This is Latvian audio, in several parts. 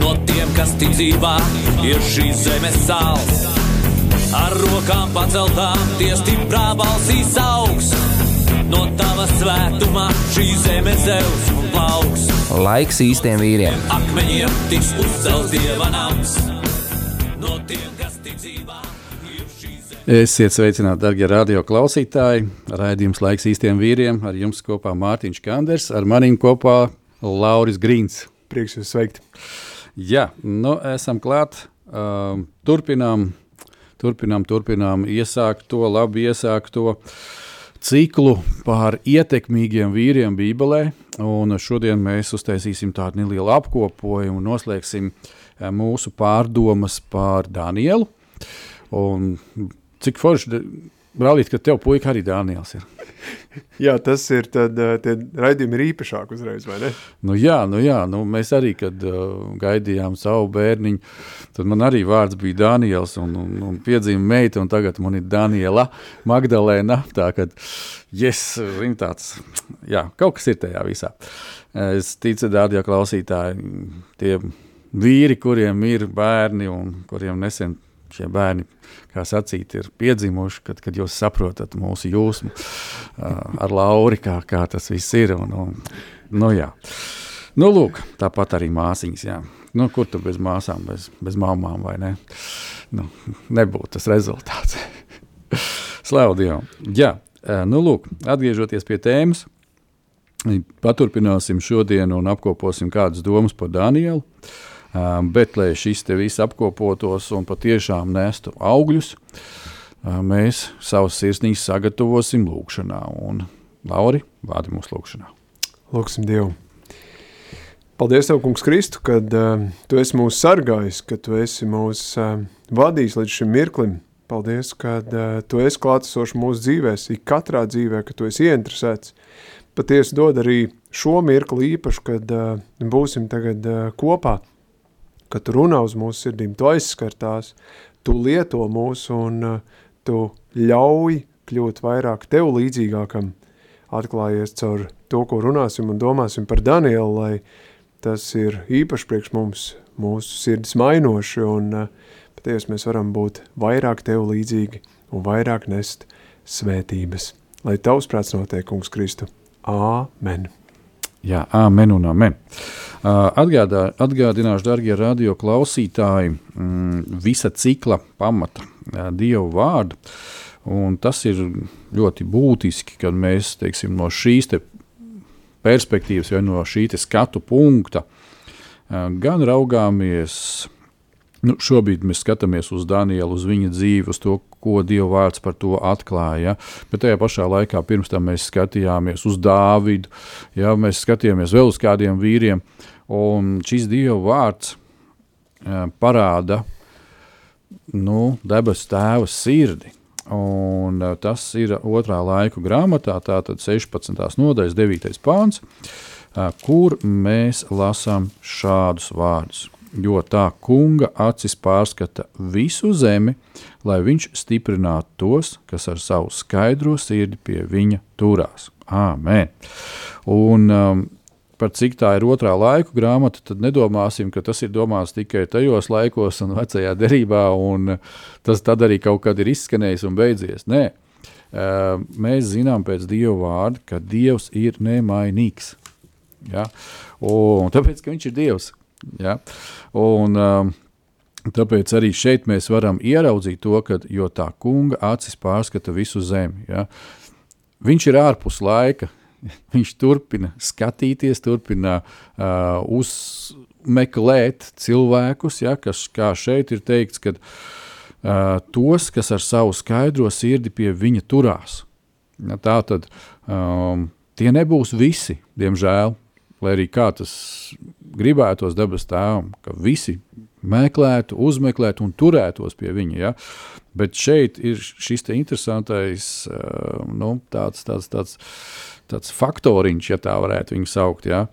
No tiem, kas tic dzīvā, ir šīs zemes sāls. Ar rokām paceltām, tie stiprā balsīs augs. No tava svētumā šī zeme zeus un plauks. Laiks īstiem vīriem. Akmeņiem tiks uzcelts dieva nams. No tiem, kas tic dzīvā. Esiet sveicināti, darbie radio klausītāji. Raidījums laiks īstiem vīriem. Ar jums kopā Mārtiņš Kanders, ar maniem kopā Lauris Grīns. Prieks jūs sveikt. Jā, nu, esam klāt. Um, turpinām, turpinām, turpinām iesākt to, labi iesākt to ciklu par ietekmīgiem vīriem Bībelē. Un šodien mēs uztaisīsim tādu nelielu apkopojumu noslēgsim eh, mūsu pārdomas par Danielu. Un cik forši, brālīt, ka tev puika arī Daniels ir. Jā, tas ir tad, eh, tie raidījumi ir īpašāk uzreiz, vai ne? Nu jā, nu jā, nu mēs arī, kad uh, gaidījām savu bērniņu, tad man arī vārds bija Daniels un, un, un piedzīma meita, un tagad man ir Daniela Magdalēna, tā kad, yes, viņa tāds, jā, kaut kas ir tajā visā. Es ticu, dārgie klausītāji, tie vīri, kuriem ir bērni un kuriem nesen šie bērni, kā sacīt, ir piedzimuši, kad, kad jūs saprotat mūsu jūsmu uh, ar Lauri, kā, kā tas viss ir. Un, un, nu, jā. nu, lūk, tāpat arī māsīņas. Jā. Nu, kur tu bez māsām, bez, bez mamām vai ne? Nu, nebūtu tas rezultāts. Slavu Dievam. Jā, nu, lūk, atgriežoties pie tēmas, paturpināsim šodien un apkoposim kādas domas par Danielu. Um, bet, lai šis te viss apkopotos un patiešām nestu augļus, mēs savus sirsnīs sagatavosim lūkšanā. Un, Lauri, vādi mūsu lūkšanā. Lūksim Dievu. Paldies, Tev, Kungs, Kristu, kad uh, Tu esi mūs sargājis, ka Tu esi mūs uh, vadījis līdz šim mirklim. Paldies, kad uh, Tu esi klātesošs mūsu dzīvēs, ik katrā dzīvē, ka Tu esi ieinteresēts. Patiesi dod arī šo mirkli īpaši, kad uh, būsim tagad uh, kopā, kad tu runā uz mūsu sirdīm, tu aizskartās, tu lieto mūs un uh, tu ļauj kļūt vairāk tev līdzīgākam, atklājies caur to, ko runāsim un domāsim par Danielu, lai tas ir īpaši priekš mums, mūsu sirds mainoši un uh, patiesi mēs varam būt vairāk tev līdzīgi un vairāk nest svētības. Lai tavs prāts notiek, kungs Kristu. Āmen. Jā, amen un amen. Atgādā, atgādināšu, darbie radio klausītāji, mm, visa cikla pamata, Dievu vārdu. Un tas ir ļoti būtiski, kad mēs teiksim, no šīs te perspektīvas, vai no šī skatu punkta, gan raugāmies Nu, šobrīd mēs skatāmies uz Danielu, uz viņa dzīvi, uz to, ko Dieva vārds par to atklāja. Ja? Bet tajā pašā laikā pirms tam mēs skatījāmies uz Dāvidu, ja? mēs skatījāmies vēl uz kādiem vīriem. Un šis Dieva vārds parāda nu, debesu tēva sirdi. Un, tas ir otrā laika grāmatā, tātad 16. nodaļas 9. pāns, kur mēs lasām šādus vārdus jo tā kunga acis pārskata visu zemi, lai viņš stiprinātu tos, kas ar savu skaidro sirdi pie viņa turās. Āmen! Un, um, par cik tā ir otrā laika grāmata, tad nedomāsim, ka tas ir domāts tikai tajos laikos un vecajā derībā, un tas tad arī kaut kad ir izskanējis un beidzies. Nē, uh, mēs zinām pēc Dieva vārda, ka Dievs ir nemainīgs. Ja? Un tāpēc, ka viņš ir Dievs, Ja? Un, um, Tāpēc arī šeit mēs varam ieraudzīt to, ka tā kunga acis pārskata visu zemi. Ja? Viņš ir ārpus laika, viņš turpina skatīties, turpina uh, uzmeklēt cilvēkus, ja? kas, kā šeit ir teikts, kad uh, tos, kas ar savu skaidro sirdi pie viņa turās. Ja, tā tad um, tie nebūs visi, diemžēl, lai arī kā tas gribētos dabas tēvam, ka visi meklētu, uzmeklētu un turētos pie viņa. Ja? Bet šeit ir šis interesantais nu, tāds, tāds, tāds, tāds faktoriņš, ja tā varētu viņu saukt. Ja?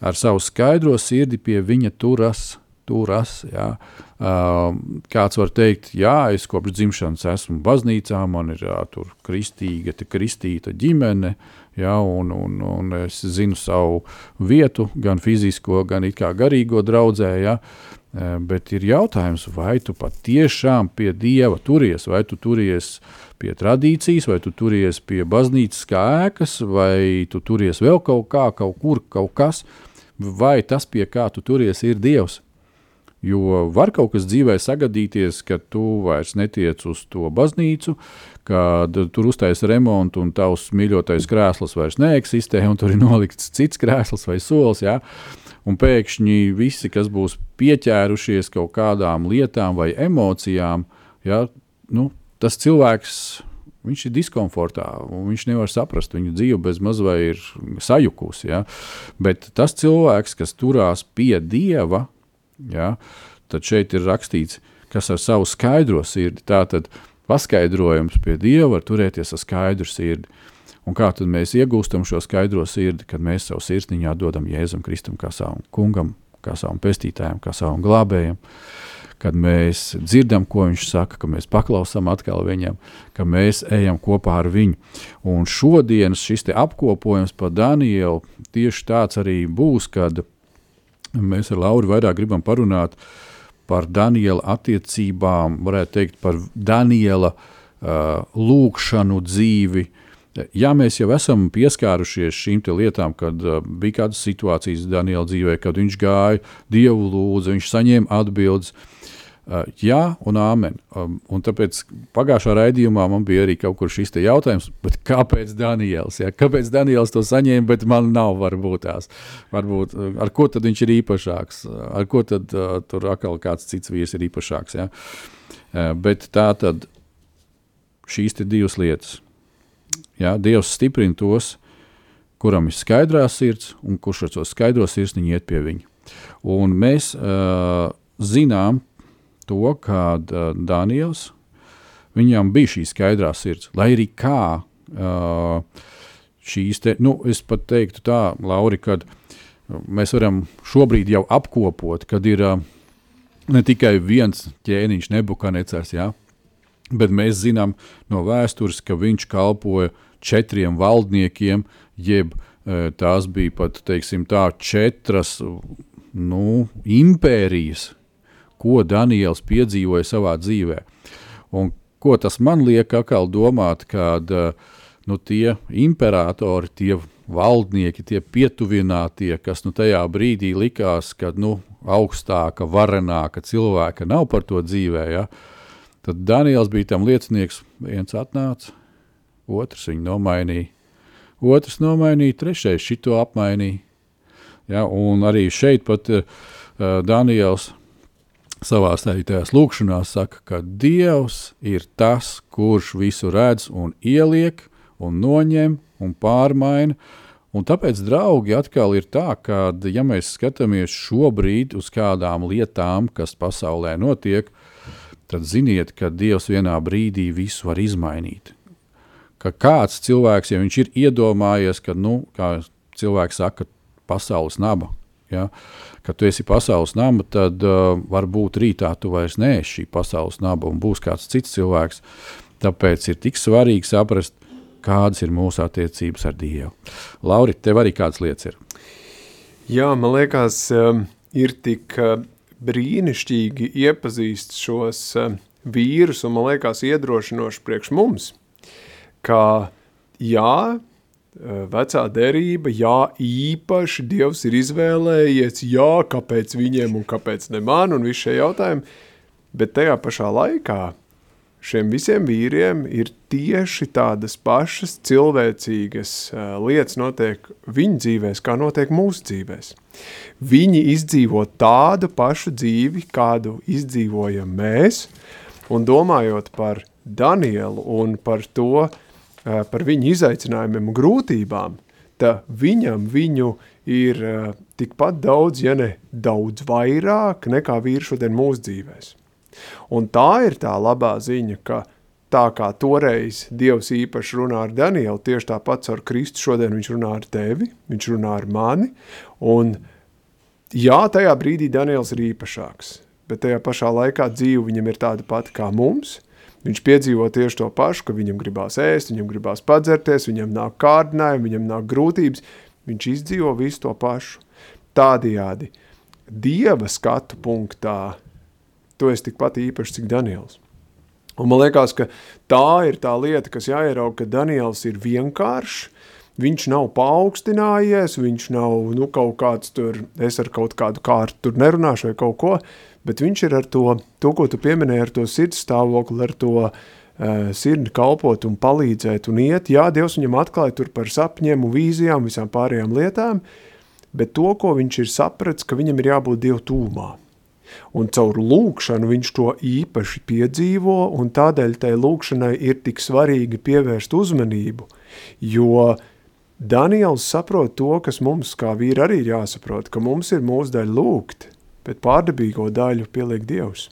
Ar savu skaidro sirdi pie viņa turas. turas ja? Kāds var teikt, jā, es kopš dzimšanas esmu baznīcā, man ir jā, kristīga, kristīta ģimene, ja, un, un, un es zinu savu vietu, gan fizisko, gan garīgo draudzē. Ja, bet ir jautājums, vai tu patiešām pie dieva turies, vai tu turies pie tradīcijas, vai tu turies pie baznīcas kā ēkas, vai tu turies vēl kaut kā, kaut kur, kaut kas, vai tas, pie kā tu turies, ir dievs. Jo var kaut kas dzīvē sagadīties, ka tu vairs netiec uz to baznīcu, kad tur uztaisīs remontu un tavs mīļotais krēsls vairs neeksistē, un tur ir nolikts cits krēsls vai solis. Ja? Un pēkšņi visi, kas būs pieķērušies kaut kādām lietām vai emocijām, ja? nu, tas cilvēks viņš ir diskomfortā, un viņš nevar saprast, viņa dzīve bez mazā ir sajukusi. Ja? Bet tas cilvēks, kas turās pie dieva, Ja? Tad šeit ir rakstīts, kas ar savu skaidro sirdi. Tātad paskaidrojums pie Dieva var turēties ar skaidru sirdi. Un kā tad mēs iegūstam šo skaidro sirdi, kad mēs savu sirsniņā dodam Jēzum Kristum kā savam kungam, kā savam pestītājam, kā savam glābējam, kad mēs dzirdam, ko viņš saka, ka mēs paklausām atkal viņam, ka mēs ejam kopā ar viņu. Un šodienas šis apkopojums par Danielu tieši tāds arī būs, kad Mēs ar Lauru vairāk gribam parunāt par Daniela attiecībām, varētu teikt par Daniela uh, lūkšanu dzīvi. Ja mēs jau esam pieskārušies šīm lietām, kad uh, bija kādas situācijas Daniela dzīvē, kad viņš gāja, Dievu lūdza, viņš saņēma atbildes, Uh, jā, un āmen. Um, un tāpēc pagājušā raidījumā man bija arī kaut kur šis jautājums, kāpēc Daniels? Ja? Kāpēc Daniels to saņēma, bet man nav varbūt tās? Varbūt, uh, ar ko tad viņš ir īpašāks? Ar ko tad uh, tur atkal kāds cits vīrs ir īpašāks? Ja? Uh, bet tā tad šīs divas lietas. Ja? Dievs stiprina tos, kuram ir skaidrā sirds, un kurš ar to skaidro sirsniņu iet pie viņa. Un mēs uh, zinām, to, ka uh, Daniels viņam bija šī skaidrā sirds, lai arī kā uh, šīs te, nu, es pat teiktu tā, Lauri, kad mēs varam šobrīd jau apkopot, kad ir uh, ne tikai viens ķēniņš, nebukānecars, ja, bet mēs zinām no vēstures, ka viņš kalpoja četriem valdniekiem, jeb uh, tās bija pat, teiksim tā, četras nu, impērijas, ko Daniels piedzīvoja savā dzīvē. Un ko tas man liek atkal domāt, kad eh, nu, tie imperatori, tie valdnieki, tie pietuvinātie, kas nu, tajā brīdī likās, ka nu, augstāka, varenāka cilvēka nav par to dzīvē, ja? tad Daniels bija tam liecinieks. Viens atnāca, otrs viņu nomainīja, otrs nomainīja, trešais šito apmainīja. Ja? Un arī šeit pat uh, Daniels savā tajās lūkšanās saka, ka Dievs ir tas, kurš visu redz un ieliek un noņem un pārmaina. Un tāpēc, draugi, atkal ir tā, ka, ja mēs skatāmies šobrīd uz kādām lietām, kas pasaulē notiek, tad ziniet, ka Dievs vienā brīdī visu var izmainīt. Ka kāds cilvēks, ja viņš ir iedomājies, ka, nu, kā cilvēks saka, pasaules naba, ja, uh, kad tu esi pasaules nama, tad uh, varbūt rītā tu vairs neesi šī pasaules naba un būs kāds cits cilvēks. Tāpēc ir tik svarīgi saprast, kādas ir mūsu attiecības ar Dievu. Lauri, tev arī kādas lietas ir? Jā, man liekas, um, ir tik uh, brīnišķīgi iepazīst šos uh, vīrus, un man liekas iedrošinoši priekš mums, ka jā, vecā derība, jā, īpaši Dievs ir izvēlējies, jā, kāpēc viņiem un kāpēc ne man un visi šie jautājumi, bet tajā pašā laikā šiem visiem vīriem ir tieši tādas pašas cilvēcīgas uh, lietas notiek viņu dzīvēs, kā notiek mūsu dzīvēs. Viņi izdzīvo tādu pašu dzīvi, kādu izdzīvojam mēs, un domājot par Danielu un par to, uh, par viņu izaicinājumiem un grūtībām, uh, viņam viņu ir tikpat daudz, ja ne daudz vairāk, nekā vīri šodien mūsu dzīvēs. Un tā ir tā labā ziņa, ka tā kā toreiz Dievs īpaši runā ar Danielu, tieši tāpat ar Kristu šodien viņš runā ar tevi, viņš runā ar mani, un jā, tajā brīdī Daniels ir īpašāks, bet tajā pašā laikā dzīve viņam ir tāda pati kā mums, viņš piedzīvo tieši to pašu, ka viņam gribās ēst, viņam gribās padzerties, viņam nāk kārdinājumi, viņam nāk grūtības, viņš izdzīvo visu to pašu. Tādējādi Dieva skatu punktā tu esi tikpat īpašs, cik Daniels. Un man liekas, ka tā ir tā lieta, kas jāierauga, ka Daniels ir vienkāršs, viņš nav paaugstinājies, viņš nav nu, kaut kāds tur, es ar kaut kādu kārtu tur nerunāšu vai kaut ko, bet viņš ir ar to, to ko tu pieminēji, ar to sirds stāvokli, ar to uh, sirdi kalpot un palīdzēt un iet. Jā, Dievs viņam atklāja tur par sapņiem un vīzijām, visām pārējām lietām, bet to, ko viņš ir sapratis, ka viņam ir jābūt Dievu tūmā. Un caur lūkšanu viņš to īpaši piedzīvo, un tādēļ tai lūkšanai ir tik svarīgi pievērst uzmanību, jo Daniels saprot to, kas mums kā vīri arī ir jāsaprot, ka mums ir mūsu daļa lūgt, bet pārdabīgo daļu pieliek Dievs.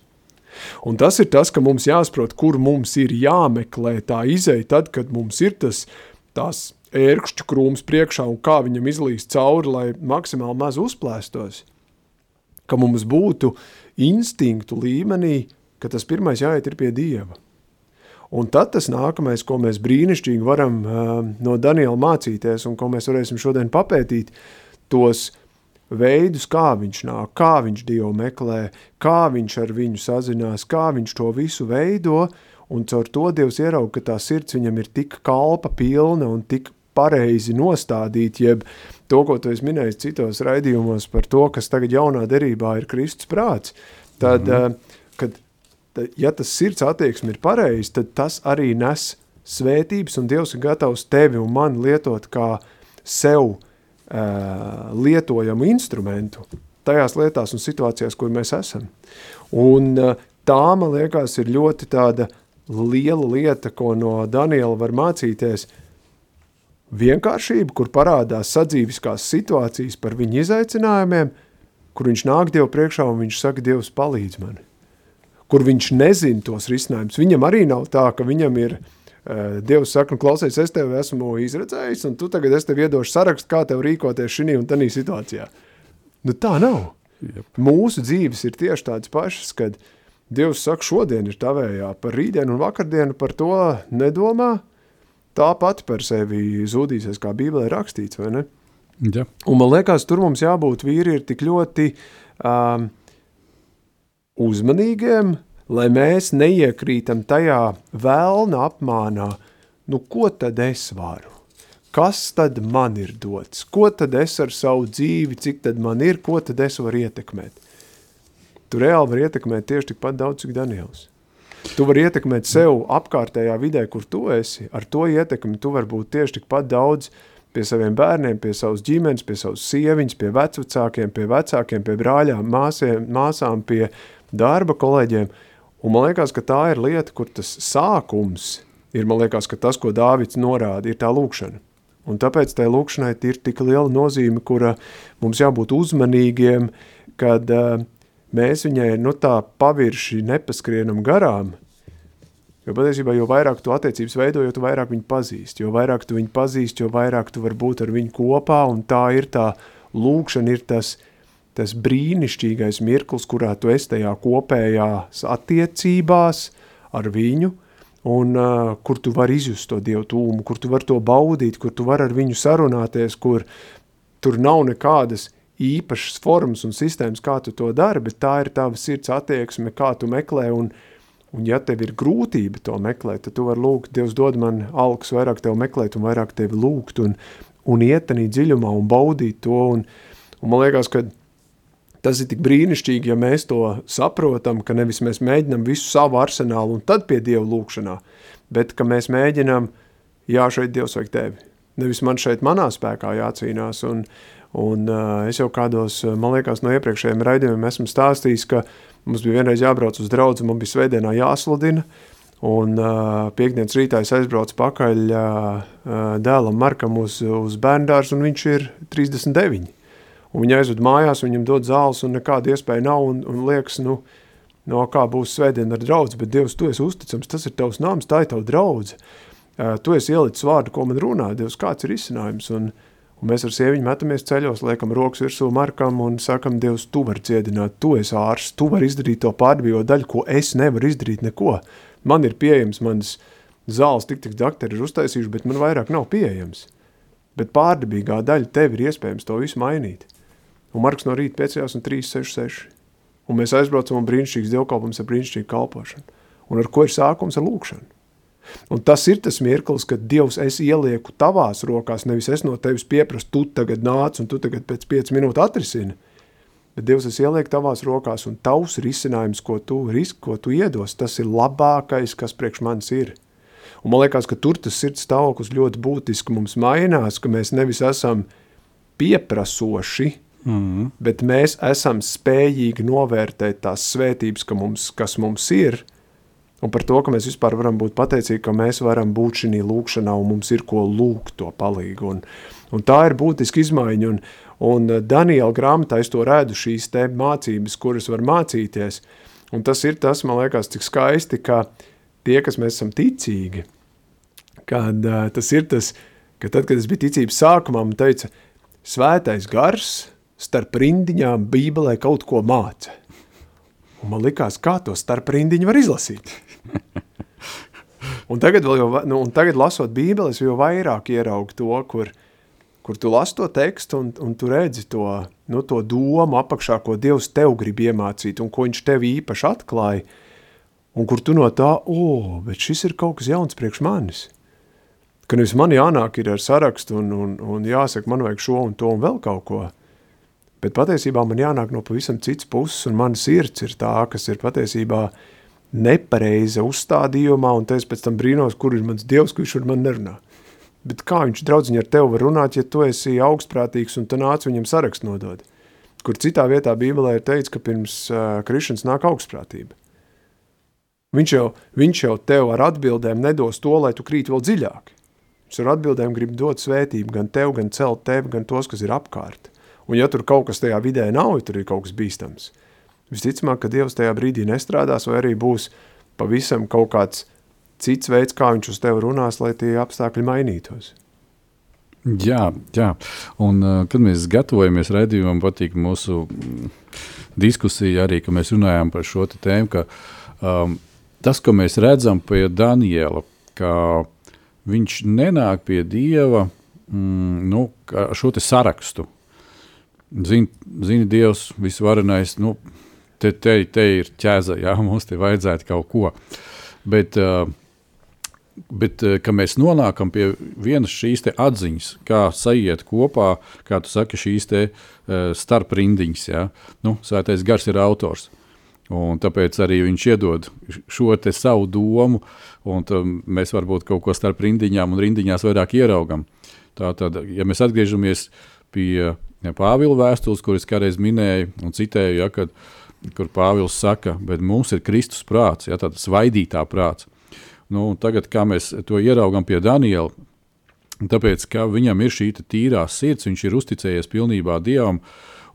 Un tas ir tas, ka mums jāsaprot, kur mums ir jāmeklē tā izēja tad, kad mums ir tas, tās ērkšķu krūms priekšā un kā viņam izlīst cauri, lai maksimāli maz uzplēstos – ka mums būtu instinktu līmenī, ka tas pirmais jāiet ir pie Dieva. Un tad tas nākamais, ko mēs brīnišķīgi varam uh, no Daniela mācīties un ko mēs varēsim šodien papētīt, tos veidus, kā viņš nāk, kā viņš Dievu meklē, kā viņš ar viņu sazinās, kā viņš to visu veido, un caur to Dievs ierauga, ka tā sirds viņam ir tik kalpa pilna un tik pareizi nostādīt, jeb to, ko tu esi minējis citos raidījumos par to, kas tagad jaunā derībā ir Kristus prāts, tad, mm -hmm. kad, tad, ja tas sirds attieksme ir pareizi, tad tas arī nes svētības, un Dievs ir gatavs tevi un mani lietot kā sev uh, lietojamu instrumentu tajās lietās un situācijās, kur mēs esam. Un uh, tā, man liekas, ir ļoti tāda liela lieta, ko no Daniela var mācīties – vienkāršību, kur parādās sadzīviskās situācijas par viņa izaicinājumiem, kur viņš nāk Dievu priekšā un viņš saka, Dievs palīdz man. Kur viņš nezina tos risinājumus. Viņam arī nav tā, ka viņam ir, uh, Dievs saka, nu klausies, es tevi esmu izredzējis, un tu tagad es tev iedošu sarakstu, kā tev rīkoties šī un tanī situācijā. Nu tā nav. Yep. Mūsu dzīves ir tieši tādas pašas, kad Dievs saka, šodien ir tavējā, par rītdienu un vakardienu par to nedomā, tā pati par sevi zudīsies, kā Bībelē rakstīts, vai ne? Ja. Un man liekas, tur mums jābūt vīri ir tik ļoti um, uzmanīgiem, lai mēs neiekrītam tajā vēlna apmānā, nu ko tad es varu? Kas tad man ir dots? Ko tad es ar savu dzīvi, cik tad man ir, ko tad es varu ietekmēt? Tu reāli var ietekmēt tieši tikpat daudz, cik Daniels. Tu vari ietekmēt sev apkārtējā vidē, kur tu esi. Ar to ietekmi tu vari būt tieši tikpat daudz pie saviem bērniem, pie savas ģimenes, pie savas sieviņas, pie vecvecākiem, pie vecākiem, pie brāļām, māsiem, māsām, pie darba kolēģiem. Un man liekas, ka tā ir lieta, kur tas sākums ir, man liekas, ka tas, ko Dāvids norāda, ir tā lūkšana. Un tāpēc tai lūkšanai ir tik liela nozīme, kura mums jābūt uzmanīgiem, kad uh, mēs viņai nu, tā pavirši nepaskrienam garām. Jo patiesībā, jo vairāk tu attiecības veido, jo vairāk viņu pazīsti. Jo vairāk tu viņu pazīsti, jo vairāk tu vari būt ar viņu kopā, un tā ir tā lūkšana, ir tas, tas brīnišķīgais mirklis, kurā tu esi tajā kopējās attiecībās ar viņu, un uh, kur tu vari izjust to Dievu tūmu, kur tu vari to baudīt, kur tu vari ar viņu sarunāties, kur tur nav nekādas īpašas formas un sistēmas, kā tu to dari, bet tā ir tava sirds attieksme, kā tu meklē, un, un ja tev ir grūtība to meklēt, tad tu vari lūgt, Dievs dod man alks vairāk tev meklēt un vairāk tevi lūgt, un, un ietenīt dziļumā un baudīt to, un, un man liekas, ka tas ir tik brīnišķīgi, ja mēs to saprotam, ka nevis mēs mēģinam visu savu arsenālu un tad pie Dieva lūkšanā, bet ka mēs mēģinām, jā, šeit Dievs vajag tevi. Nevis man šeit manā spēkā jācīnās, un, Un uh, es jau kādos, man liekas, no iepriekšējiem raidījumiem esmu stāstījis, ka mums bija vienreiz jābrauc uz draudzi, man bija svētdienā jāsludina, Un uh, piekdienas rītā es aizbraucu pakaļ uh, dēlam Markam uz, uz bērndārs, un viņš ir 39. Un viņa aizved mājās, viņam dod zāles, un nekāda iespēja nav, un, un liekas, nu, no kā būs svētdien ar draudz, bet Dievs, tu esi uzticams, tas ir tavs nams, tā ir tava draudze. Tu esi ielicis vārdu, ko man runā, Dievs, kāds ir izcinājums, un, un mēs ar sieviņu metamies ceļos, liekam rokas virsū Markam un sakam, Dievs, tu vari ciedināt, tu esi ārsts, tu vari izdarīt to pārdevījo daļu, ko es nevaru izdarīt neko. Man ir pieejams, manas zāles tik tik daktari ir uztaisījuši, bet man vairāk nav pieejams. Bet pārdabīgā daļa tev ir iespējams to visu mainīt. Un Marks no rīta piecējās un 366. Un mēs aizbraucam un brīnišķīgs dievkalpums ar brīnišķīgu kalpošanu. Un ar ko ir sākums ar lūkšanu. Un tas ir tas mirklis, kad Dievs es ielieku tavās rokās, nevis es no tevis pieprasu, tu tagad nāc un tu tagad pēc 5 minūtu atrisini. Bet Dievs, es ielieku tavās rokās, un tavs risinājums, ko tu, risk, ko tu iedos, tas ir labākais, kas priekš manis ir. Un man liekas, ka tur tas sirds stāvoklis ļoti būtiski mums mainās, ka mēs nevis esam pieprasoši, mm. bet mēs esam spējīgi novērtēt tās svētības, ka mums, kas mums ir, un par to, ka mēs vispār varam būt pateicīgi, ka mēs varam būt šī lūkšanā, un mums ir ko lūgt to palīgu. Un, un tā ir būtiska izmaiņa, un, Un eh, Daniela grāmatā es to redzu šīs te mācības, kuras var mācīties. Un tas ir tas, man liekas, cik skaisti, ka tie, kas mēs esam ticīgi, kad uh, tas ir tas, ka tad, kad es biju ticības sākumā, man teica, svētais gars starp rindiņām bībelē kaut ko māca. Un man likās, kā to starp rindiņu var izlasīt. un tagad, jau, nu, un tagad lasot bībeles, jau vairāk ieraugu to, kur, kur tu lasi to tekstu un, un tu redzi to, nu, to domu apakšā, ko Dievs tev grib iemācīt un ko viņš tev īpaši atklāja, un kur tu no tā, o, bet šis ir kaut kas jauns priekš manis. Ka nevis man jānāk ir ar sarakstu un, un, un jāsaka, man vajag šo un to un vēl kaut ko, bet patiesībā man jānāk no pavisam cits puses, un mana sirds ir tā, kas ir patiesībā nepareiza uzstādījumā, un es pēc tam brīnos, kur ir mans Dievs, viņš ar man nerunā. Bet kā viņš draudziņi ar tevi var runāt, ja tu esi augstprātīgs un tu nāc viņam sarakstu nodod? Kur citā vietā Bībelē ir teicis, ka pirms uh, krišanas nāk augstprātība. Viņš jau, viņš jau tev ar atbildēm nedos to, lai tu krīt vēl dziļāk. Viņš ar atbildēm grib dot svētību gan tev, gan celt tevi, gan tos, kas ir apkārt. Un ja tur kaut kas tajā vidē nav, ja tur ir kaut kas bīstams, visticamāk, ka Dievs tajā brīdī nestrādās vai arī būs pavisam kaut kāds cits veids, kā viņš uz tevi runās, lai tie apstākļi mainītos. Jā, jā. Un, uh, kad mēs gatavojamies raidījumam, patīk mūsu mm, diskusija arī, ka mēs runājām par šo tēmu, ka um, tas, ko mēs redzam pie Daniela, ka viņš nenāk pie Dieva mm, nu, ar šo sarakstu. Zini, zini Dievs, visvarenais, nu, te, te, te ir ķēza, jā, mums te vajadzētu kaut ko. Bet uh, Bet eh, mēs nonākam pie vienas šīs atziņas, kā sajiet kopā, kā tu saki, šīs te, uh, starprindiņas. Ja? Nu, Svētais gars ir autors. Un tāpēc arī viņš iedod šo savu domu, un mēs varbūt kaut ko starp rindiņām un rindiņās vairāk ieraugam. Tātad, ja mēs atgriežamies pie ja, Pāvila vēstules, kuras kādreiz minēju un citēju, ja, kad, kur Pāvils saka, bet mums ir Kristus prāts, ja, tāds vaidītā prāts. Nu, tagad, kā mēs to ieraugām pie Daniela, tāpēc, ka viņam ir šī tīrā sirds, viņš ir uzticējies pilnībā Dievam.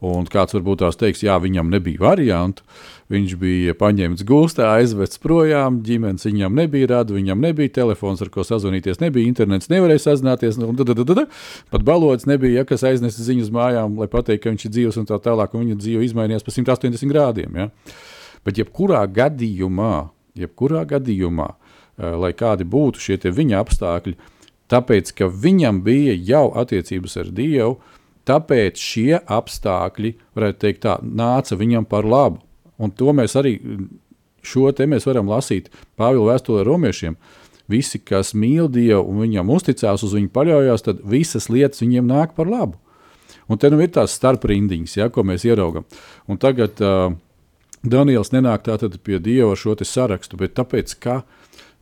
Un kāds varbūt tās teiks, jā, viņam nebija variantu. Viņš bija paņemts gūstā, aizvests projām, ģimenes viņam nebija rada, viņam nebija telefons, ar ko sazvanīties, nebija internets, nevarēja sazināties. Nu, da, da, da, da. Pat balots nebija, ja, kas aiznesa ziņu uz mājām, lai pateiktu, ka viņš ir dzīves un tā tālāk, un viņa dzīve izmainījās pa 180 grādiem. Ja. Bet jebkurā gadījumā, jebkurā gadījumā Eh, lai kādi būtu šie viņa apstākļi, tāpēc ka viņam bija jau attiecības ar Dievu, tāpēc šie apstākļi, varētu teikt, tā, nāca viņam par labu. Un to mēs arī šo te mēs varam lasīt Pāvila vēstulē romiešiem. Visi, kas mīl Dievu un viņam uzticās, uz viņu paļaujas, tad visas lietas viņiem nāk par labu. Un te nu ir tās starprindiņas, ja, ko mēs ieraugam. Un tagad uh, Daniels nenāk tātad pie Dieva ar šo sarakstu, bet tāpēc, ka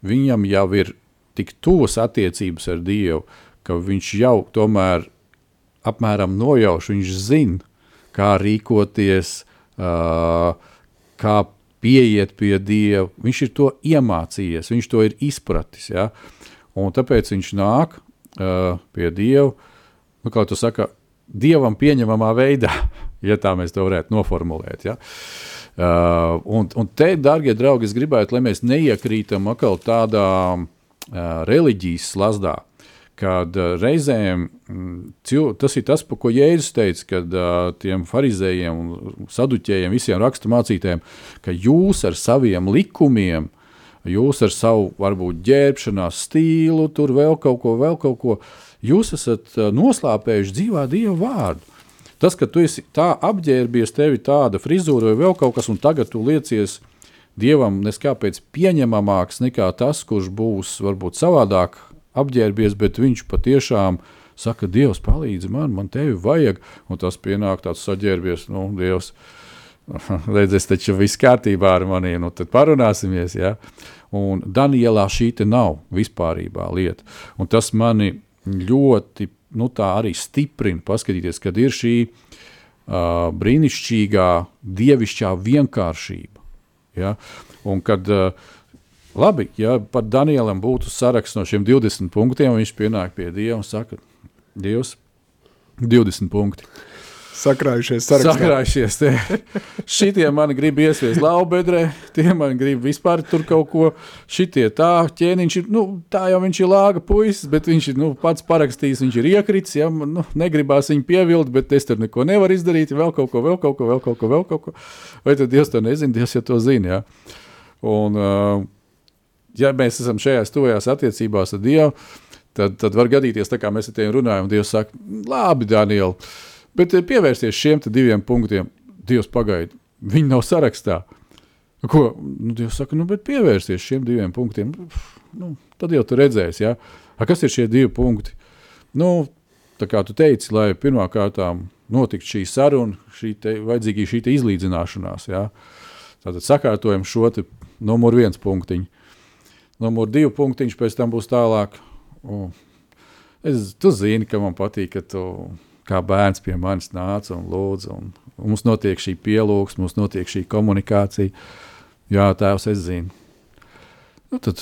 viņam jau ir tik tuvas attiecības ar Dievu, ka viņš jau tomēr apmēram nojauš, viņš zina, kā rīkoties, uh, kā pieiet pie Dieva, viņš ir to iemācījies, viņš to ir izpratis. Ja? Un tāpēc viņš nāk uh, pie Dieva, nu, kā tu saki, Dievam pieņemamā veidā, ja tā mēs to varētu noformulēt. Ja? Uh, un, un te, darbie draugi, es gribētu, lai mēs neiekrītam atkal tādā uh, reliģijas slazdā, kad uh, reizēm mm, tas ir tas, par ko Jēzus teica, kad uh, tiem farizējiem un saduķējiem, visiem raksturmācītājiem, ka jūs ar saviem likumiem, jūs ar savu varbūt ģērbšanās stilu, tur vēl kaut ko, vēl kaut ko, jūs esat uh, noslāpējuši dzīvā Dieva vārdu. Tas, ka tu esi tā apģērbies, tev ir tāda frizūra vai vēl kaut kas, un tagad tu liecies dievam neskāpēc pieņemamāks nekā tas, kurš būs varbūt savādāk apģērbies, bet viņš patiešām saka, Dievs palīdzi man, man tevi vajag, un tas pienāk tāds saģērbies, nu, Dievs, redzēs, taču viss kārtībā ar mani, nu tad parunāsimies, ja? Un Danielā šī te nav vispārībā lieta, un tas mani ļoti nu, tā arī stiprina, paskatīties, kad ir šī uh, brīnišķīgā, dievišķā vienkāršība. Ja? Un kad, uh, labi, ja pat Danielam būtu saraksts no šiem 20 punktiem, viņš pienāk pie Dieva un saka, Dievs, 20 punkti. Sakrājušies, sarakstā. Sakrājušies. Šitie man grib iesviest laubedrē, tie man grib vispār tur kaut ko. Šitie tā, ķēniņš ir, nu, tā jau viņš ir lāga puisis, bet viņš ir, nu, pats parakstījis, viņš ir iekritis, ja, nu, negribās viņu pievilt, bet es tur neko nevaru izdarīt, vēl kaut ko, vēl kaut ko, vēl kaut ko, vēl kaut ko. Vai tad Dievs to nezina, Dievs jau to zina, ja. Un, uh, ja mēs esam šajās tuvajās attiecībās ar Dievu, tad, tad var gadīties tā, kā mēs ar tiem runājam, Dievs saka, labi, Daniel, Bet eh, pievērsties šiem diviem punktiem, Dievs pagaida. Viņi nav sarakstā. Ko? Nu, Dievs saka, nu, bet pievērsties šiem diviem punktiem. Nu, tad jau tu redzēsi, ja? A, kas ir šie divi punkti. Nu, tā kā tu teici, lai pirmā kārtā notiktu šī saruna, šī te, vajadzīga šī te izlīdzināšanās. Ja? Tātad sakārtojam šo numur viens punktiņu. Numur divi punktiņš pēc tam būs tālāk. O, es, tu zini, ka man patīk, ka tu kā bērns pie manis nāca un lūdza. Un, un mums notiek šī pielūgsme, mums notiek šī komunikācija. Jā, tēvs, es zinu. Nu, tad,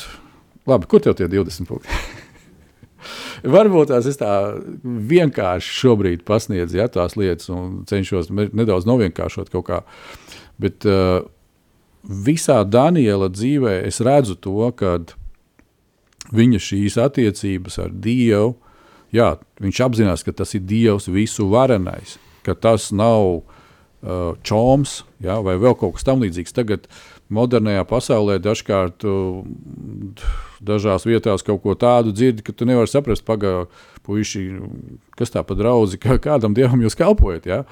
labi, kur tev tie 20 punkti? Varbūt tās es tā vienkārši šobrīd pasniedzu ja, tās lietas un cenšos nedaudz novienkāršot kaut kā. Bet uh, visā Daniela dzīvē es redzu to, ka viņa šīs attiecības ar Dievu jā, viņš apzinās, ka tas ir Dievs visu varenais, ka tas nav uh, čoms jā, vai vēl kaut kas tamlīdzīgs. Tagad modernajā pasaulē dažkārt uh, dažās vietās kaut ko tādu dzirdi, ka tu nevari saprast, pagaidi, puiši, kas tā pa draudzi, kā, kādam dievam jūs kalpojat. Jā.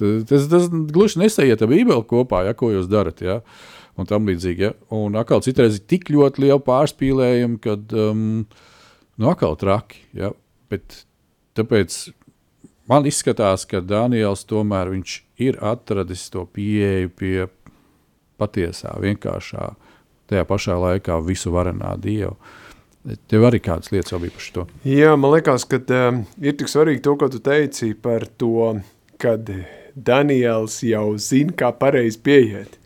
Tas, tas gluži nesaiet ar Bībeli kopā, ja, ko jūs darat. Ja. Un tam līdzīgi. Ja. Un atkal citreiz ir tik ļoti liela pārspīlējuma, kad um, nu, atkal traki. Ja. Bet tāpēc man izskatās, ka Daniels tomēr ir atradis to pieeju pie patiesā, vienkāršā, tajā pašā laikā visu varenā Dieva. Tev arī kādas lietas bija par to? Jā, man liekas, ka um, ir tik svarīgi to, ko tu teici par to, kad Daniels jau zina, kā pareizi pieiet.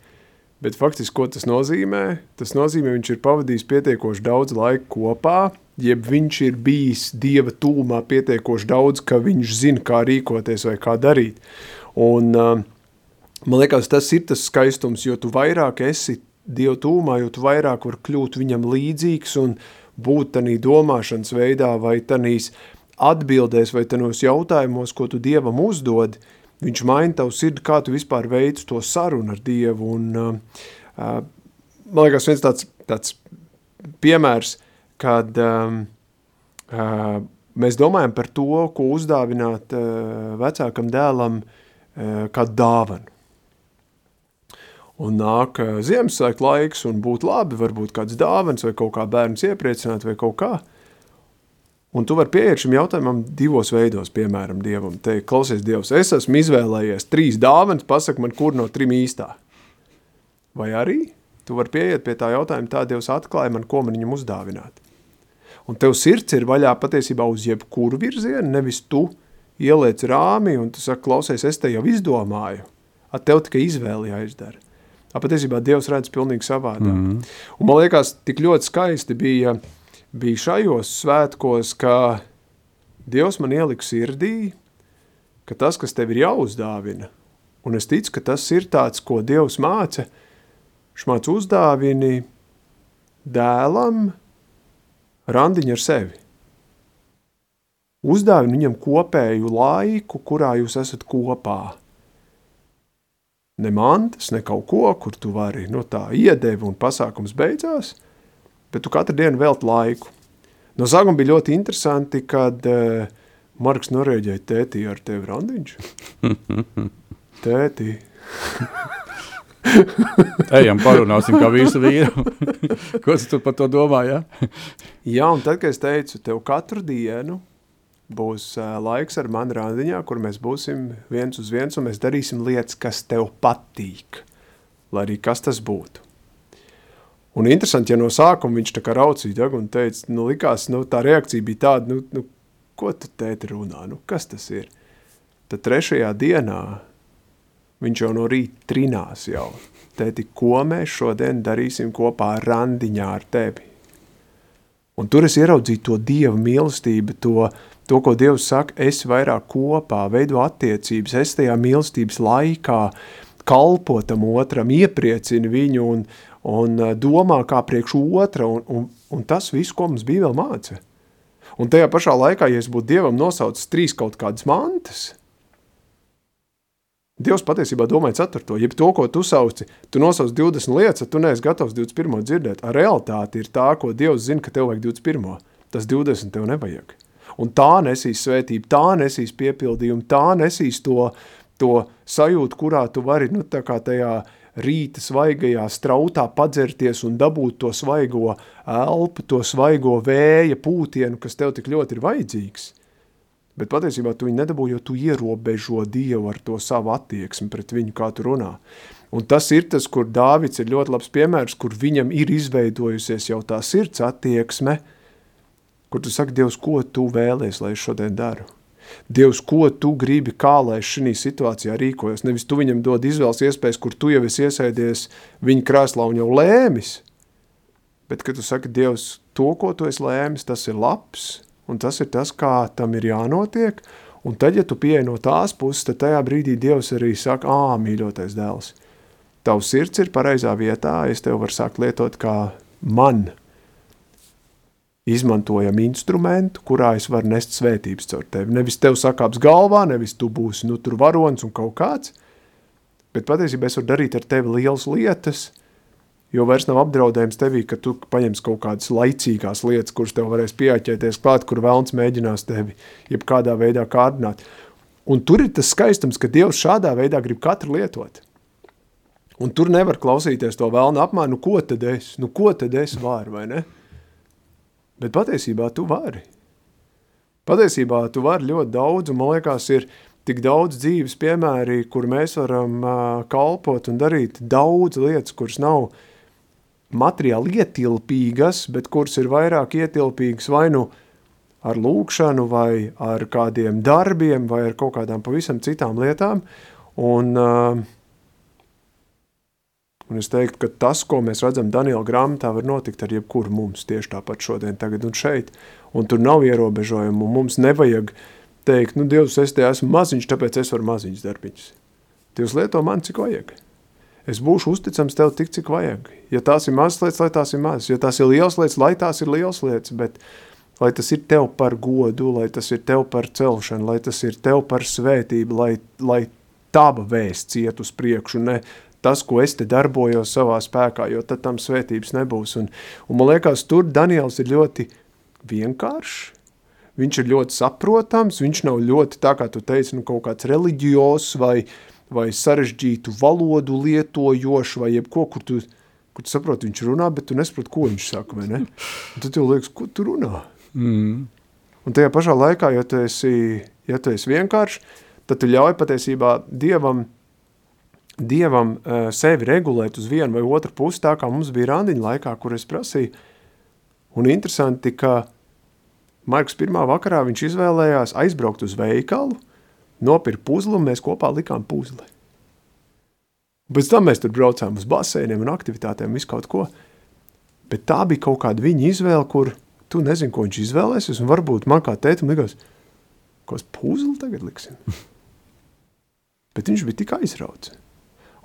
Bet faktiski, ko tas nozīmē? Tas nozīmē, viņš ir pavadījis pietiekoši daudz laika kopā, jeb viņš ir bijis Dieva tūmā pietiekoši daudz, ka viņš zina, kā rīkoties vai kā darīt. Un uh, man liekas, tas ir tas skaistums, jo tu vairāk esi Dieva tūmā, jo tu vairāk var kļūt viņam līdzīgs un būt tanī domāšanas veidā vai tanīs atbildēs vai tanos jautājumos, ko tu Dievam uzdod, viņš maina tavu sirdi, kā tu vispār veic to sarunu ar Dievu. Un, uh, uh, man liekas, viens tāds, tāds piemērs, kad um, uh, mēs domājam par to, ko uzdāvināt uh, vecākam dēlam uh, kā dāvanu. Un nāk uh, Ziemassvētku laiks un būtu labi, varbūt kāds dāvans vai kaut kā bērns iepriecināt vai kaut kā. Un tu vari pieiet šim jautājumam divos veidos, piemēram, Dievam. Te, klausies, Dievs, es esmu izvēlējies trīs dāvanas, pasak man, kur no trim īstā. Vai arī tu vari pieiet pie tā jautājuma, tā Dievs atklāja man, ko man viņam uzdāvināt. Un tev sirds ir vaļā patiesībā uz jebkuru virzienu, nevis tu ieliec rāmi un tu saki, klausies, es te jau izdomāju. A tev tikai izvēli jāizdara. A, patiesībā Dievs redz pilnīgi savādā. Mm -hmm. Un man liekas, tik ļoti skaisti bija, bija šajos svētkos, ka Dievs man ielika sirdī, ka tas, kas tev ir jāuzdāvina, un es ticu, ka tas ir tāds, ko Dievs māca, šmāc uzdāvini dēlam randiņu ar sevi. Uzdāvini viņam kopēju laiku, kurā jūs esat kopā ne mantas, ne kaut ko, kur tu vari no tā iedevi un pasākums beidzās, bet tu katru dienu velt laiku. No sākuma bija ļoti interesanti, kad uh, Marks norēģēja tētī ar tevi randiņš. tētī. Ejam, parunāsim, kā visu vīru. Ko tu par to domā, ja? Jā, un tad, kad es teicu, tev katru dienu būs uh, laiks ar mani randiņā, kur mēs būsim viens uz viens un mēs darīsim lietas, kas tev patīk, lai arī kas tas būtu. Un interesanti, ja no sākuma viņš tā kā raucīja ja, un teica, nu likās, nu tā reakcija bija tāda, nu, nu ko tu tēti runā, nu kas tas ir? Tad trešajā dienā viņš jau no rīta trinās jau. Tēti, ko mēs šodien darīsim kopā randiņā ar tevi? Un tur es ieraudzīju to Dieva mīlestību, to, to, ko Dievs saka, es vairāk kopā, veido attiecības, es tajā mīlestības laikā kalpo tam otram, iepriecina viņu un, un uh, domā kā priekš otra, un, un, un tas viss, ko mums bija vēl māca. Un tajā pašā laikā, ja es būtu Dievam nosaucis trīs kaut kādas mantas, Dievs patiesībā domāja ceturto, jeb to, ko tu sauci, tu nosauc 20 lietas, tu neesi gatavs 21. dzirdēt. A realitāte ir tā, ko Dievs zina, ka tev vajag 21. Tas 20 tev nevajag. Un tā nesīs svētību, tā nesīs piepildījumu, tā nesīs to, to sajūtu, kurā tu vari, nu, tā kā tajā rīta svaigajā strautā padzerties un dabūt to svaigo elpu, to svaigo vēja pūtienu, kas tev tik ļoti ir vajadzīgs. Bet patiesībā tu viņu nedabūji, jo tu ierobežo Dievu ar to savu attieksmi pret viņu, kā tu runā. Un tas ir tas, kur Dāvids ir ļoti labs piemērs, kur viņam ir izveidojusies jau tā sirds attieksme, kur tu saki, Dievs, ko tu vēlies, lai es šodien daru? Dievs, ko tu gribi, kā lai šī situācijā rīkojos? Nevis tu viņam dod izvēles iespējas, kur tu jau esi iesēdies viņa krēslā un jau lēmis, bet kad tu saki, Dievs, to, ko tu esi lēmis, tas ir labs, un tas ir tas, kā tam ir jānotiek, un tad, ja tu pieeja no tās puses, tad tajā brīdī Dievs arī saka, ā, mīļotais dēls, tavs sirds ir pareizā vietā, es tev varu sākt lietot kā man izmantojam instrumentu, kurā es varu nest svētības caur tevi. Nevis tev sakāps galvā, nevis tu būsi, nu, tur varonis un kaut kāds, bet patiesībā es varu darīt ar tevi lielas lietas, jo vairs nav apdraudējums tevī, ka tu paņems kaut kādas laicīgās lietas, kuras tev varēs pieaķēties klāt, kur vēlns mēģinās tevi jebkādā veidā kārdināt. Un tur ir tas skaistums, ka Dievs šādā veidā grib katru lietot. Un tur nevar klausīties to vēlnu apmānu, nu ko tad es, nu ko tad es varu, vai ne? Bet patiesībā tu vari. Patiesībā tu vari ļoti daudz, un man liekas, ir tik daudz dzīves piemēri, kur mēs varam uh, kalpot un darīt daudz lietas, kuras nav materiāli ietilpīgas, bet kuras ir vairāk ietilpīgas vai nu ar lūkšanu, vai ar kādiem darbiem, vai ar kaut kādām pavisam citām lietām. Un, uh, un es teiktu, ka tas, ko mēs redzam Daniela grāmatā, var notikt ar jebkuru mums tieši tāpat šodien, tagad un šeit. Un tur nav ierobežojumu, un mums nevajag teikt, nu, Dievs, es te esmu maziņš, tāpēc es varu maziņas darbiņas. Dievs lieto man, cik vajag es būšu uzticams tev tik, cik vajag. Ja tās ir mazas lietas, lai tās ir mazas. Ja tās ir liels lietas, lai tās ir liels lietas, bet lai tas ir tev par godu, lai tas ir tev par celšanu, lai tas ir tev par svētību, lai, lai tava vēsts iet uz priekšu, ne tas, ko es te darbojos savā spēkā, jo tad tam svētības nebūs. Un, un man liekas, tur Daniels ir ļoti vienkāršs, viņš ir ļoti saprotams, viņš nav ļoti, tā kā tu teici, nu kaut kāds reliģijos vai, vai sarežģītu valodu lietojošu, vai jebko, kur tu, kur tu saproti, viņš runā, bet tu nesaproti, ko viņš saka, vai ne? Un tad tev liekas, ko tu runā? Mm. Un tajā pašā laikā, ja tu esi, ja tu esi vienkārši, tad tu ļauj patiesībā Dievam, Dievam uh, sevi regulēt uz vienu vai otru pusi, tā kā mums bija randiņa laikā, kur es prasīju. Un interesanti, ka Marks pirmā vakarā viņš izvēlējās aizbraukt uz veikalu, nopirka puzli un mēs kopā likām puzli. Pēc tam mēs tur braucām uz baseiniem un aktivitātēm, visu kaut ko. Bet tā bija kaut kāda viņa izvēle, kur tu nezini, ko viņš izvēlēsies, un varbūt man kā tētim likās, ko es puzli tagad liksim. Bet viņš bija tik aizrauts.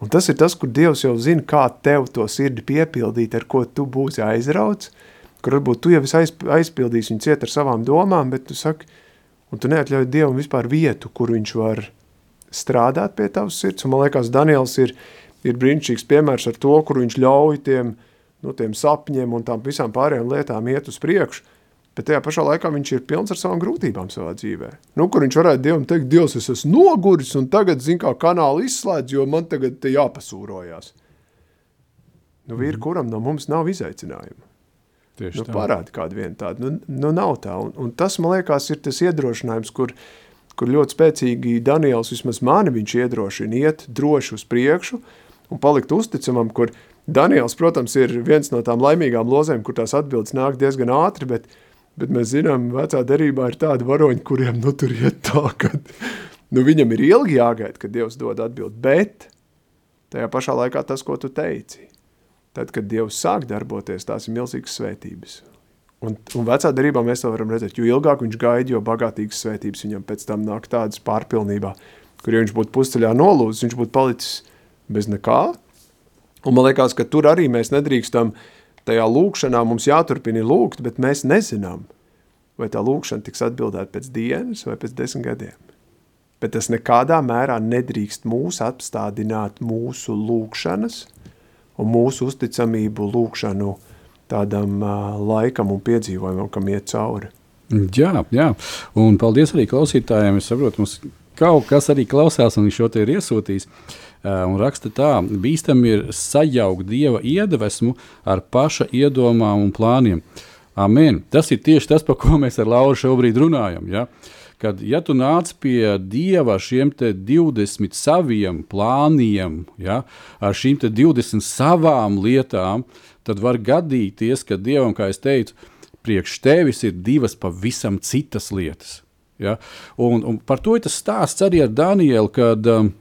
Un tas ir tas, kur Dievs jau zina, kā tev to sirdi piepildīt, ar ko tu būsi aizrauts, kur varbūt tu jau esi aizpildījis viņu ciet ar savām domām, bet tu saki, un tu neatļauj Dievam vispār vietu, kur viņš var strādāt pie tavas sirds. Un man liekas, Daniels ir, ir brīnišķīgs piemērs ar to, kur viņš ļauj tiem, nu, tiem sapņiem un tām visām pārējām lietām iet uz priekšu, bet tajā pašā laikā viņš ir pilns ar savām grūtībām savā dzīvē. Nu, kur viņš varētu Dievam teikt, Dievs, es esmu noguris un tagad, zin kā, kanālu izslēdz, jo man tagad te jāpasūrojās. Nu, vīri, mm. kuram no mums nav izaicinājuma. Tieši nu, tā. Parādi kādu vienu tādu. Nu, nu nav tā. Un, un tas, man liekas, ir tas iedrošinājums, kur, kur ļoti spēcīgi Daniels, vismaz mani viņš iedrošina, iet droši uz priekšu un palikt uzticamam, kur Daniels, protams, ir viens no tām laimīgām lozēm, kur tās atbildes nāk diezgan ātri, bet, uh, Bet mēs zinām, vecā derībā ir tādi varoņi, kuriem nu, tur iet tā, ka nu, viņam ir ilgi jāgaida, kad Dievs dod atbildi. Bet tajā pašā laikā tas, ko tu teici, tad, kad Dievs sāk darboties, tās ir milzīgas svētības. Un, un vecā derībā mēs to varam redzēt, jo ilgāk viņš gaida, jo bagātīgas svētības viņam pēc tam nāk tādas pārpilnībā, kur ja viņš būtu pusceļā nolūzis, viņš būtu palicis bez nekā. Un man liekas, ka tur arī mēs nedrīkstam uh, tajā lūkšanā mums jāturpina lūgt, bet mēs nezinām, vai tā lūkšana tiks atbildēta pēc dienas vai pēc desmit gadiem. Bet tas nekādā mērā nedrīkst mūs apstādināt mūsu lūkšanas un mūsu uzticamību lūkšanu tādam uh, laikam un piedzīvojumam, kam iet cauri. Jā, jā, un paldies arī klausītājiem. Es saprotu, mums kaut kas arī klausās, un viņš šo te ir iesūtījis. Uh, un raksta tā, bīstami ir sajaukt dieva iedvesmu ar paša iedomām un plāniem. Amen. Tas ir tieši tas, par ko mēs ar Lauru šobrīd runājam. Ja? Kad ja tu nāc pie dieva ar šiem 20 saviem plāniem, ja? ar šīm 20 savām lietām, tad var gadīties, ka dievam, kā es teicu, priekš tevis ir divas pavisam citas lietas. Ja? Un, un par to ir tas stāsts arī ar Danielu, kad um,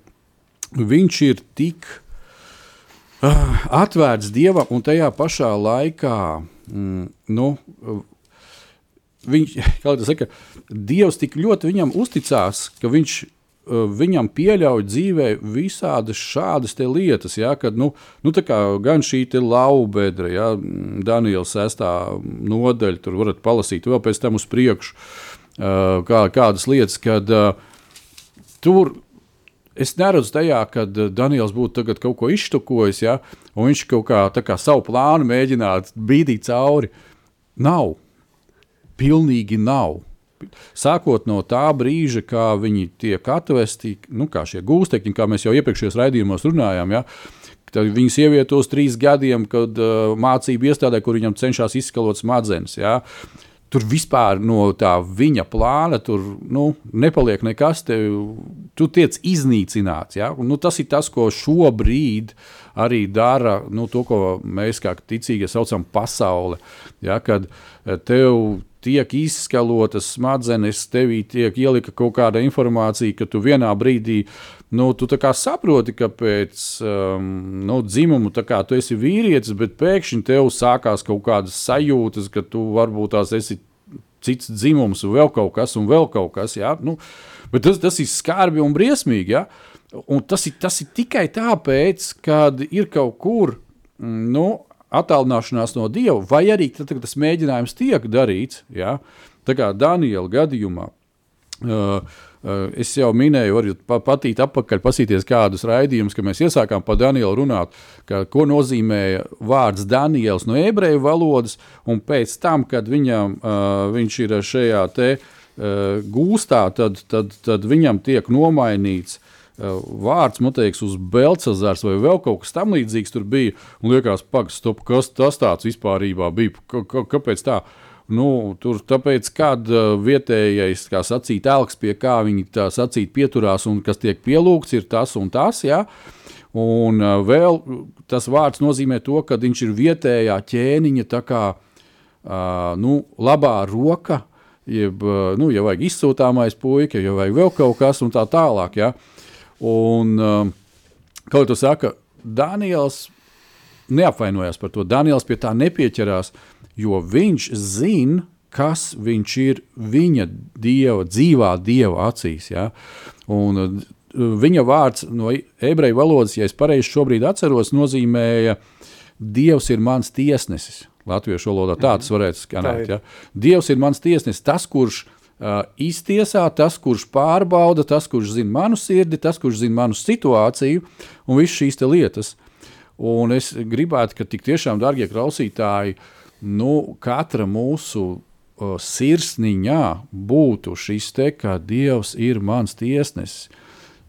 viņš ir tik uh, atvērts dievam un tajā pašā laikā. Mm, nu, Viņš, kā jau saka, Dievs tik ļoti viņam uzticās, ka viņš uh, viņam pieļauj dzīvē visādas šādas lietas, ja, kad nu, nu, gan šī laubedra, ja, Daniela 6. nodaļa, tur varat palasīt vēl pēc tam uz priekšu, uh, kā, kādas lietas, kad uh, tur es neredzu tajā, ka eh, Daniels būtu kaut ko izštukojis, ja, un viņš kaut kā, kā savu plānu mēģinātu bīdīt cauri. Nav. Pilnīgi nav. Sākot no tā brīža, kā viņi tiek atvesti, nu, kā šie gūstekņi, kā mēs jau iepriekšējos raidījumos runājām, ja, tad viņus ievietos trīs gadiem, kad uh, mācību iestādē, kur viņam cenšas izskalot smadzenes. Ja. Tur vispār no tā viņa plāna tur, nu, nepaliek nekas. Te, tu tiec iznīcināts. Ja? Nu, tas ir tas, ko šobrīd arī dara nu, to, ko mēs kā ticīgie saucam par pasauli. Ja? Kad eh, tev tiek izskalotas smadzenes, tevī tiek ielika kaut kāda informācija, ka tu vienā brīdī nu, tu saproti, ka pēc um, nu, dzimuma kā, tu esi vīrietis, bet pēkšņi tev sākās kaut kādas sajūtas, ka tu varbūt tās esi cits dzimums, un vēl kaut kas, un vēl kaut kas. Ja? Nu, bet tas, tas ir skarbi un briesmīgi. Ja? Un tas, ir, tas ir tikai tāpēc, ka ir kaut kur. Mm, nu, attālināšanās no Dieva, vai arī tad, tas mēģinājums tiek darīts, ja, tā kā Daniela gadījumā. Uh, uh, es jau minēju, varat patīt atpakaļ, pasīties kādus raidījumus, kad mēs iesākām par Danielu runāt, ka, ko nozīmē vārds Daniels no ebreju valodas, un pēc tam, kad viņam, uh, viņš ir šajā te uh, gūstā, tad, tad, tad viņam tiek nomainīts Eh, vārds, man liekas, uz Belcazars vai vēl kaut kas tamlīdzīgs tur bija. Un liekas, pagaidi, kas tas tāds vispār bija? K kāpēc tā? Nu, tur tāpēc, kad uh, vietējais, kā sacīt, elks pie kā viņi tā sacīt pieturās un kas tiek pielūgts, ir tas un tas. Ja? Un uh, vēl tas vārds nozīmē to, ka viņš ir vietējā ķēniņa, kā uh, nu, labā roka, jeb, nu, ja vajag izsūtāmais puika, ja vajag vēl kaut kas un tā tālāk. Ja? Un, um, kā tu saki, Daniels neapvainojās par to. Daniels pie tā nepieķerās, jo viņš zina, kas viņš ir viņa dieva, dzīvā dieva acīs. Ja? Un, uh, viņa vārds no ebreju valodas, ja es pareizi šobrīd atceros, nozīmēja, Dievs ir mans tiesnesis. Latviešu valodā tā tas varētu skanēt. Ja? Dievs ir mans tiesnesis, tas, kurš uh, iztiesā, tas, kurš pārbauda, tas, kurš zina manu sirdi, tas, kurš zina manu situāciju un visas šīs lietas. Un es gribētu, ka tik tiešām, darbie klausītāji, nu, katra mūsu uh, sirsniņā būtu šis te, ka Dievs ir mans tiesnesis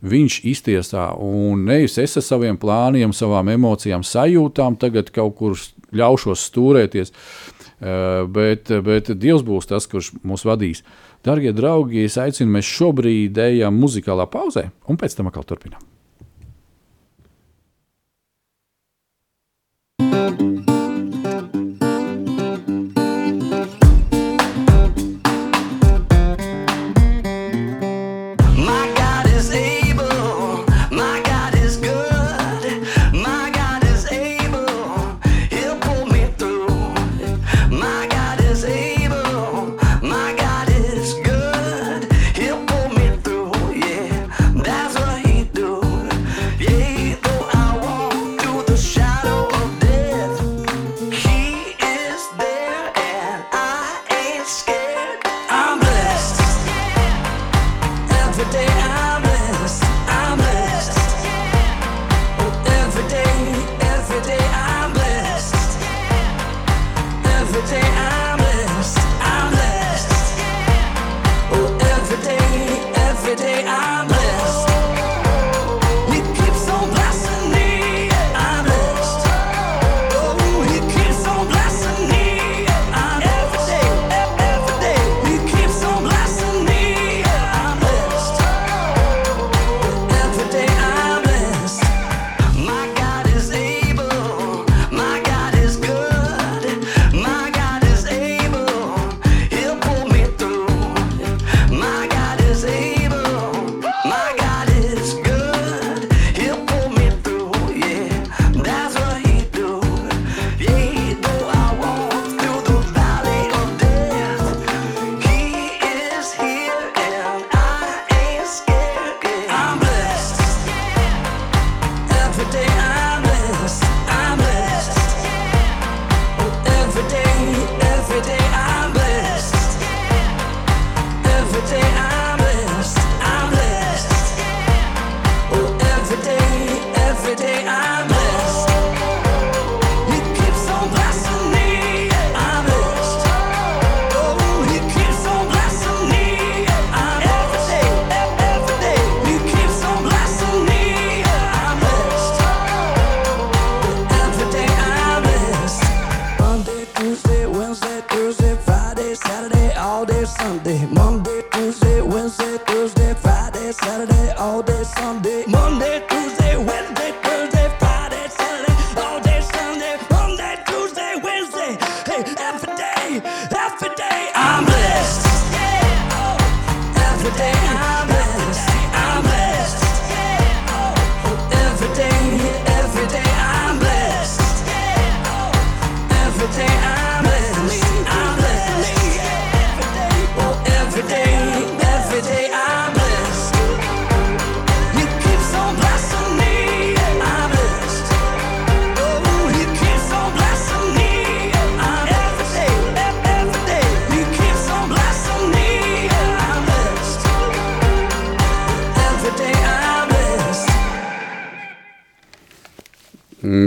viņš iztiesā. Un nevis es ar saviem plāniem, savām emocijām, sajūtām, tagad kaut kur ļaušos stūrēties, eh, bet, bet Dievs būs tas, kurš mūs vadīs. Darbie draugi, es aicinu, mēs šobrīd ejam muzikālā pauzē, un pēc tam atkal turpinām.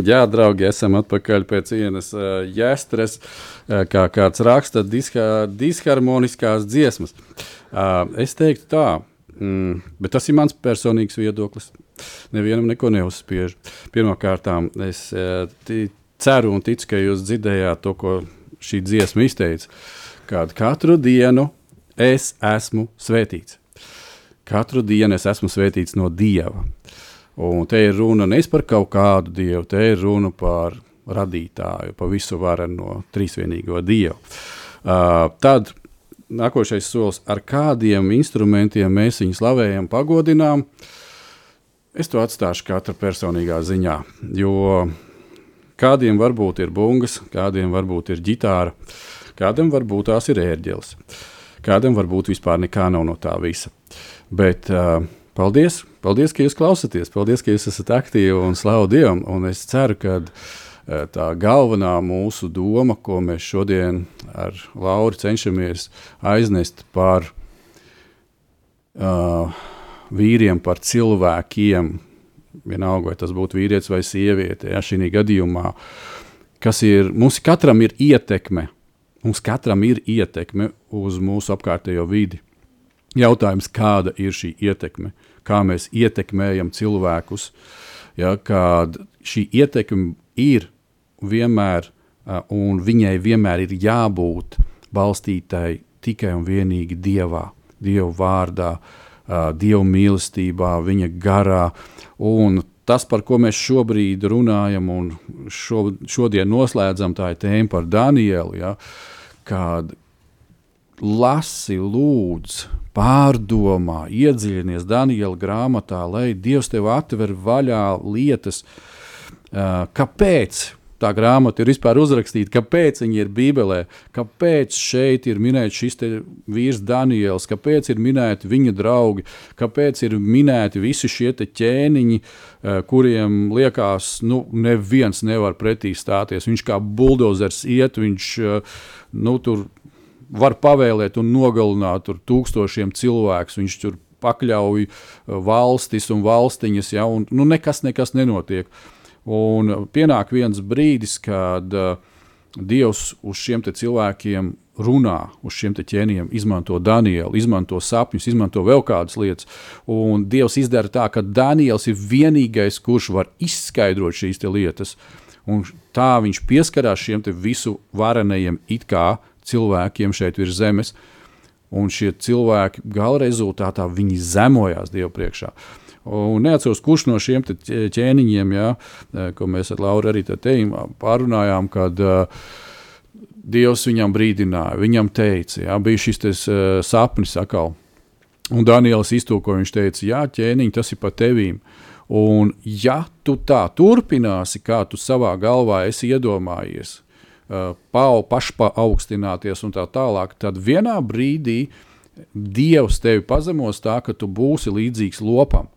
Jā, draugi, esam atpakaļ pēc vienas uh, jāstres, uh, kā kāds raksta, diska, disharmoniskās dziesmas. Uh, es teiktu tā, mm, bet tas ir mans personīgs viedoklis. Nevienam neko neuzspiež. Pirmkārt, es uh, ceru un ticu, ka jūs dzirdējāt to, ko šī dziesma izteica. Kad katru dienu es esmu svētīts. Katru dienu es esmu svētīts no Dieva. Un te ir runa nevis par kaut kādu dievu, te ir runa par radītāju, par visu vareno trīsvienīgo dievu. Uh, tad nākošais solis, ar kādiem instrumentiem mēs viņu slavējam, pagodinām. es to atstāšu katra personīgā ziņā. Jo kādiem varbūt ir bungas, kādiem varbūt ir ģitāra, kādam varbūt tās ir ērģeles, kādam varbūt vispār nekā nav no tā visa. Bet uh, paldies, paldies, ka jūs klausāties, paldies, ka jūs esat aktīvi un slavu Dievam. Un es ceru, ka uh, tā galvenā mūsu doma, ko mēs šodien ar Lauru cenšamies aiznest par uh, vīriem, par cilvēkiem, vienalga, vai tas būtu vīrietis vai sieviete, ja šī gadījumā, kas ir, mums katram ir ietekme Mums katram ir ietekme uz mūsu apkārtējo vidi. Jautājums, kāda ir šī ietekme, kā mēs ietekmējam cilvēkus, ja, šī ietekme ir vienmēr, un viņai vienmēr ir jābūt balstītai tikai un vienīgi Dievā, Dieva vārdā, Dieva mīlestībā, Viņa garā. Un tas, par ko mēs šobrīd runājam, un šo, šodien noslēdzam, tā ir tēma par Danielu. Ja, kad lasi, lūdz, pārdomā, iedziļinies Daniela grāmatā, lai Dievs tev atver vaļā lietas, uh, kāpēc tā grāmata ir vispār uzrakstīta, kāpēc viņa ir Bībelē, kāpēc šeit ir minēts šis vīrs Daniels, kāpēc ir minēti viņa draugi, kāpēc ir minēti visi šie ķēniņi, eh, kuriem liekas, nu, neviens nevar pretī stāties. Viņš kā buldozers iet, viņš eh, nu, tur var pavēlēt un nogalināt tūkstošiem cilvēku. Viņš tur pakļauj eh, valstis un valstiņas, ja, un nu, nekas, nekas nenotiek. Un pienāk viens brīdis, kad uh, Dievs uz šiem cilvēkiem runā, uz šiem ķēniem, izmanto Danielu, izmanto sapņus, izmanto vēl kādas lietas. Un Dievs izdara tā, ka Daniels ir vienīgais, kurš var izskaidrot šīs lietas. Un tā viņš pieskarās šiem visu varenajiem it kā cilvēkiem šeit virs zemes. Un šie cilvēki gala rezultātā viņi zemojās Dievu priekšā. Un neatceros, kurš no šiem ķēniņiem, jā, ko mēs ar Lauru arī tejām pārunājām, kad uh, Dievs viņam brīdināja, viņam teica, jā, bija šis tes, uh, sapnis atkal. Un Daniels iztūkoja, viņš teica, jā, ķēniņ, tas ir par tevīm. Un ja tu tā turpināsi, kā tu savā galvā esi iedomājies, uh, pau, pašpaaugstināties un tā tālāk, tad vienā brīdī Dievs tevi pazemos tā, ka tu būsi līdzīgs lopam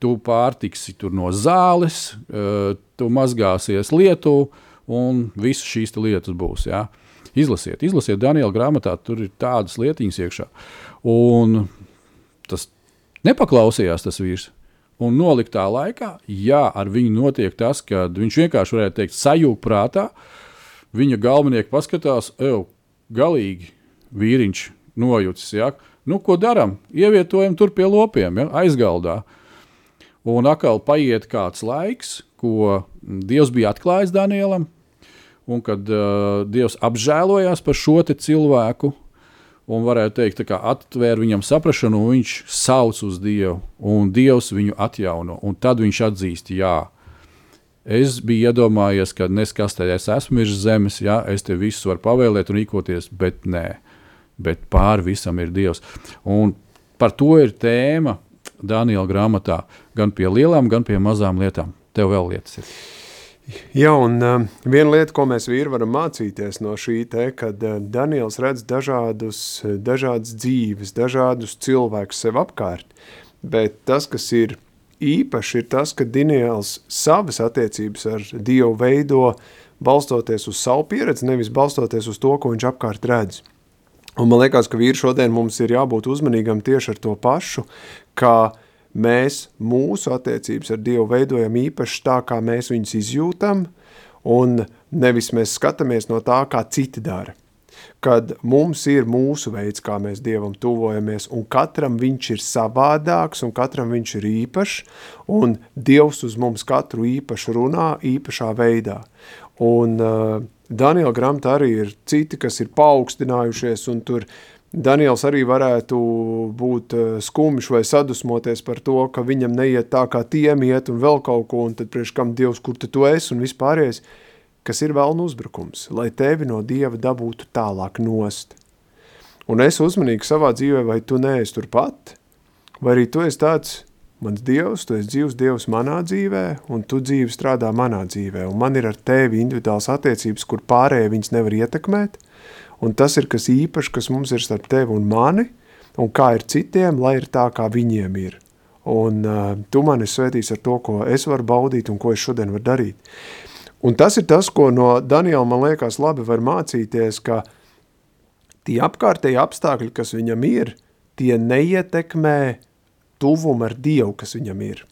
tu pārtiksi no zāles, uh, tu mazgāsies lietu, un visas šīs lietas būs. Ja? Izlasiet, izlasiet Daniela grāmatā, tur ir tādas lietiņas iekšā. Un tas nepaklausījās tas vīrs. Un noliktā laikā, jā, ar viņu notiek tas, ka viņš vienkārši varētu teikt, sajūta prātā. Viņa galvenieki paskatās, ej, galīgi vīriņš nojūtas. Ja? Nu, ko darām? Ievietojam tur pie lopiem, ja? aizgaldā. Un atkal paiet kāds laiks, ko Dievs bija atklājis Danielam, un kad uh, Dievs apžēlojās par šo cilvēku, un varētu teikt, ka atvēra viņam saprāšanu, un viņš sauc uz Dievu, un Dievs viņu atjauno. Un tad viņš atzīst, jā, es biju iedomājies, ka neskastē es esmu virs zemes, jā, es te visus varu pavēlēt un rīkoties, bet nē, bet pāri visam ir Dievs. Un par to ir tēma Daniela grāmatā, gan pie lielām, gan pie mazām lietām. Tev vēl lietas ir. Jā, un uh, viena lieta, ko mēs vīri varam mācīties no šī te, kad uh, Daniels redz dažādus, dažādas dzīves, dažādus cilvēkus sev apkārt, bet tas, kas ir īpaši, ir tas, ka Daniels savas attiecības ar Dievu veido balstoties uz savu pieredzi, nevis balstoties uz to, ko viņš apkārt redz. Un man liekas, ka vīri šodien mums ir jābūt uzmanīgam tieši ar to pašu, ka mēs mūsu attiecības ar Dievu veidojam īpaši tā, kā mēs viņus izjūtam, un nevis mēs skatāmies no tā, kā citi dara. Kad mums ir mūsu veids, kā mēs Dievam tuvojamies, un katram viņš ir savādāks, un katram viņš ir īpašs, un Dievs uz mums katru īpaši runā, īpašā veidā. Un uh, Daniela grāmatā arī ir citi, kas ir paaugstinājušies, un tur Daniels arī varētu būt eh, skumjš vai sadusmoties par to, ka viņam neiet tā, kā tiem iet un vēl kaut ko, un tad priekš kam Dievs, kur tu esi un vispārējais, kas ir vēlnu uzbrukums, lai tevi no Dieva dabūtu tālāk nost. Un es uzmanīgi savā dzīvē, vai tu neesi turpat, vai arī tu esi tāds mans Dievs, tu esi dzīvs Dievs manā dzīvē, un tu dzīvi strādā manā dzīvē, un man ir ar tevi individuāls attiecības, kur pārējie viņas nevar ietekmēt, un tas ir kas īpašs, kas mums ir starp tevi un mani, un kā ir citiem, lai ir tā, kā viņiem ir. Un uh, tu mani svētīs ar to, ko es varu baudīt un ko es šodien varu darīt. Un tas ir tas, ko no Daniela man liekas labi var mācīties, ka tie apkārtēji apstākļi, kas viņam ir, tie neietekmē tuvumu ar Dievu, kas viņam ir.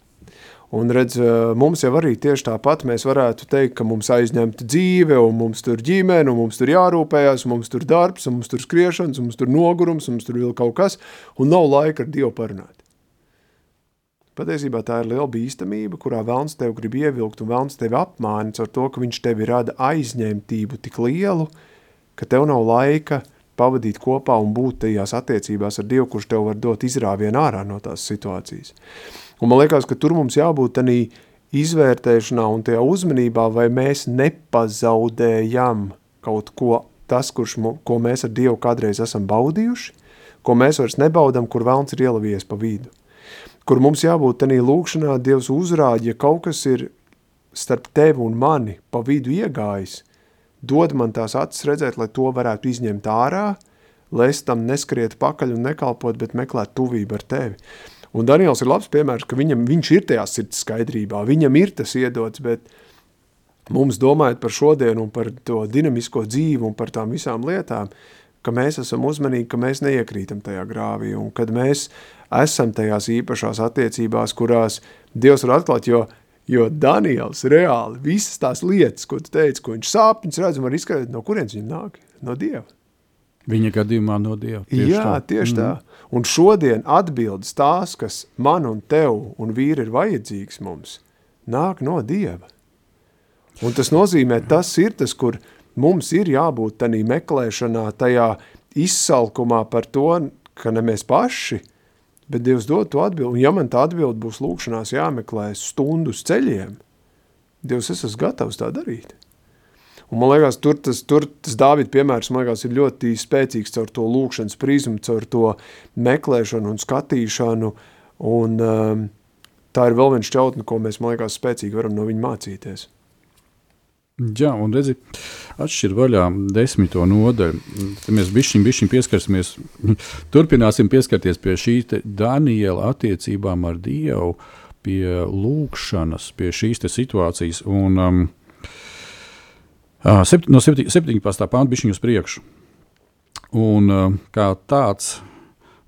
Un redz, mums jau arī tieši tāpat mēs varētu teikt, ka mums aizņemta dzīve, un mums tur ģimene, un mums tur jārūpējās, un mums tur darbs, un mums tur skriešanas, un mums tur nogurums, un mums tur vēl kaut kas, un nav laika ar Dievu parunāt. Patiesībā tā ir liela bīstamība, kurā vēlns tev grib ievilkt, un vēlns tevi apmānits ar to, ka viņš tevi rada aizņemtību tik lielu, ka tev nav laika pavadīt kopā un būt tajās attiecībās ar Dievu, kurš tev var dot izrāvienu ārā no tās situācijas. Un man liekas, ka tur mums jābūt tādā izvērtēšanā un tajā uzmanībā, vai mēs nepazaudējam kaut ko, tas, kurš, ko mēs ar Dievu kādreiz esam baudījuši, ko mēs vairs nebaudam, kur vēlns ir ielavies pa vidu. Kur mums jābūt tādā lūkšanā, Dievs uzrāda, ja kaut kas ir starp tevi un mani pa vidu iegājis, dod man tās acis redzēt, lai to varētu izņemt ārā, lai es tam neskrietu pakaļ un nekalpot, bet meklēt tuvību ar tevi. Un Daniels ir labs piemērs, ka viņam, viņš ir tajā sirds skaidrībā, viņam ir tas iedots, bet mums domājot par šodienu un par to dinamisko dzīvi un par tām visām lietām, ka mēs esam uzmanīgi, ka mēs neiekrītam tajā grāvī un kad mēs esam tajās īpašās attiecībās, kurās Dievs var atklāt, jo, jo Daniels reāli visas tās lietas, ko tu teici, ko viņš sāpņas redz, var izskaidrot, no kurienes viņam nāk? No Dieva. Viņa gadījumā no Dieva. Tieši Jā, tā. tieši mm. tā. Un šodien atbildes tās, kas man un tev un vīri ir vajadzīgs mums, nāk no Dieva. Un tas nozīmē, tas ir tas, kur mums ir jābūt tādā meklēšanā, tajā izsalkumā par to, ka ne mēs paši, bet Dievs dod to atbildi. Un ja man tā atbildi būs lūkšanās jāmeklē stundu ceļiem, Dievs, es esmu gatavs tā darīt. Un man liekas, tur tas, tur tas Dāvida piemērs, liekas, ir ļoti spēcīgs caur to lūkšanas prizmu, caur to meklēšanu un skatīšanu, un um, tā ir vēl viens šķautne, ko mēs, man liekas, spēcīgi varam no viņa mācīties. Jā, un redzi, atšķir vaļā desmito nodaļu. Te mēs bišķiņ, bišķiņ pieskarsimies, turpināsim pieskarties pie šī Daniela attiecībām ar Dievu, pie lūkšanas, pie šīs situācijas. Un, um, Sept, no 17. pānta bija uz priekšu. Un, kā tāds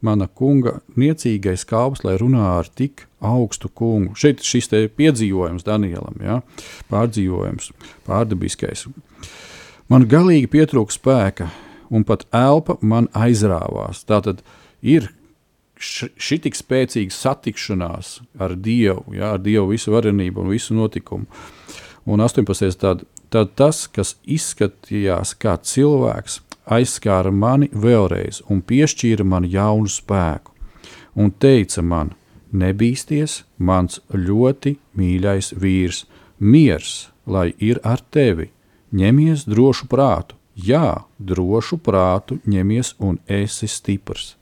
mana kunga niecīgais kalps, lai runā ar tik augstu kungu. Šeit šis piedzīvojums Danielam, ja? pārdzīvojums, pārdabiskais. Man galīgi pietrūka spēka, un pat elpa man aizrāvās. Tā tad ir šī tik spēcīga satikšanās ar Dievu, ja? ar Dievu visu varenību un visu notikumu. Un 18. Tād, tad tas, kas izskatījās kā cilvēks, aizskāra mani vēlreiz un piešķīra man jaunu spēku, un teica man: Nebīsties, mans ļoti mīļais vīrs, miers, lai ir ar tevi, ņemies drošu prātu, jā, drošu prātu ņemies un esi stiprs.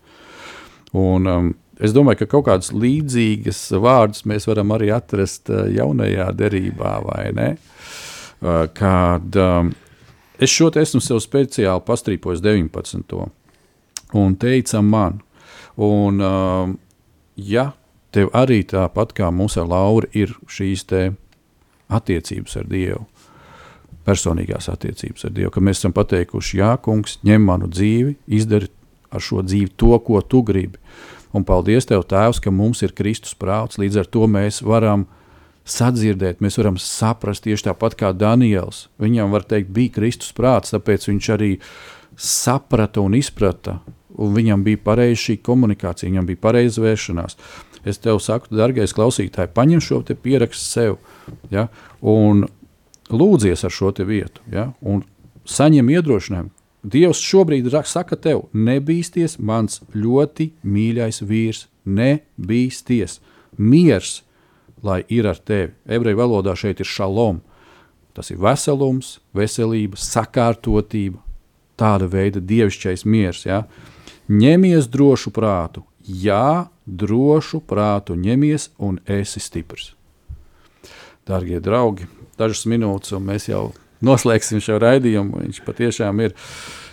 Un, um, es domāju, ka kaut kādas līdzīgas vārdus mēs varam arī atrast uh, jaunajā derībā, vai ne? Uh, kad um, es šo te esmu sev speciāli pastrīpojis 19. un teica man, un um, ja tev arī tāpat kā mums ar Lauru ir šīs attiecības ar Dievu, personīgās attiecības ar Dievu, ka mēs esam pateikuši, jā, kungs, ņem manu dzīvi, izdari ar šo dzīvi to, ko tu gribi. Un paldies Tev, Tēvs, ka mums ir Kristus prāts, līdz ar to mēs varam sadzirdēt, mēs varam saprast tieši tāpat kā Daniels. Viņam var teikt, bija Kristus prāts, tāpēc viņš arī saprata un izprata, un viņam bija pareiza šī komunikācija, viņam bija pareiza vēršanās. Es tev saku, darbais klausītāj, paņem šo pierakstu sev ja, un lūdzies ar šo vietu, ja, un saņem iedrošinājumu. Dievs šobrīd saka tev, nebīsties, mans ļoti mīļais vīrs, nebīsties. Miers lai ir ar tevi. Ebreju valodā šeit ir šalom. Tas ir veselums, veselība, sakārtotība, tāda veida dievišķais miers. Ja? Ņemies drošu prātu, jā, drošu prātu ņemies un esi stiprs. Darbie draugi, dažas minūtes, un mēs jau noslēgsim šo raidījumu. Viņš patiešām ir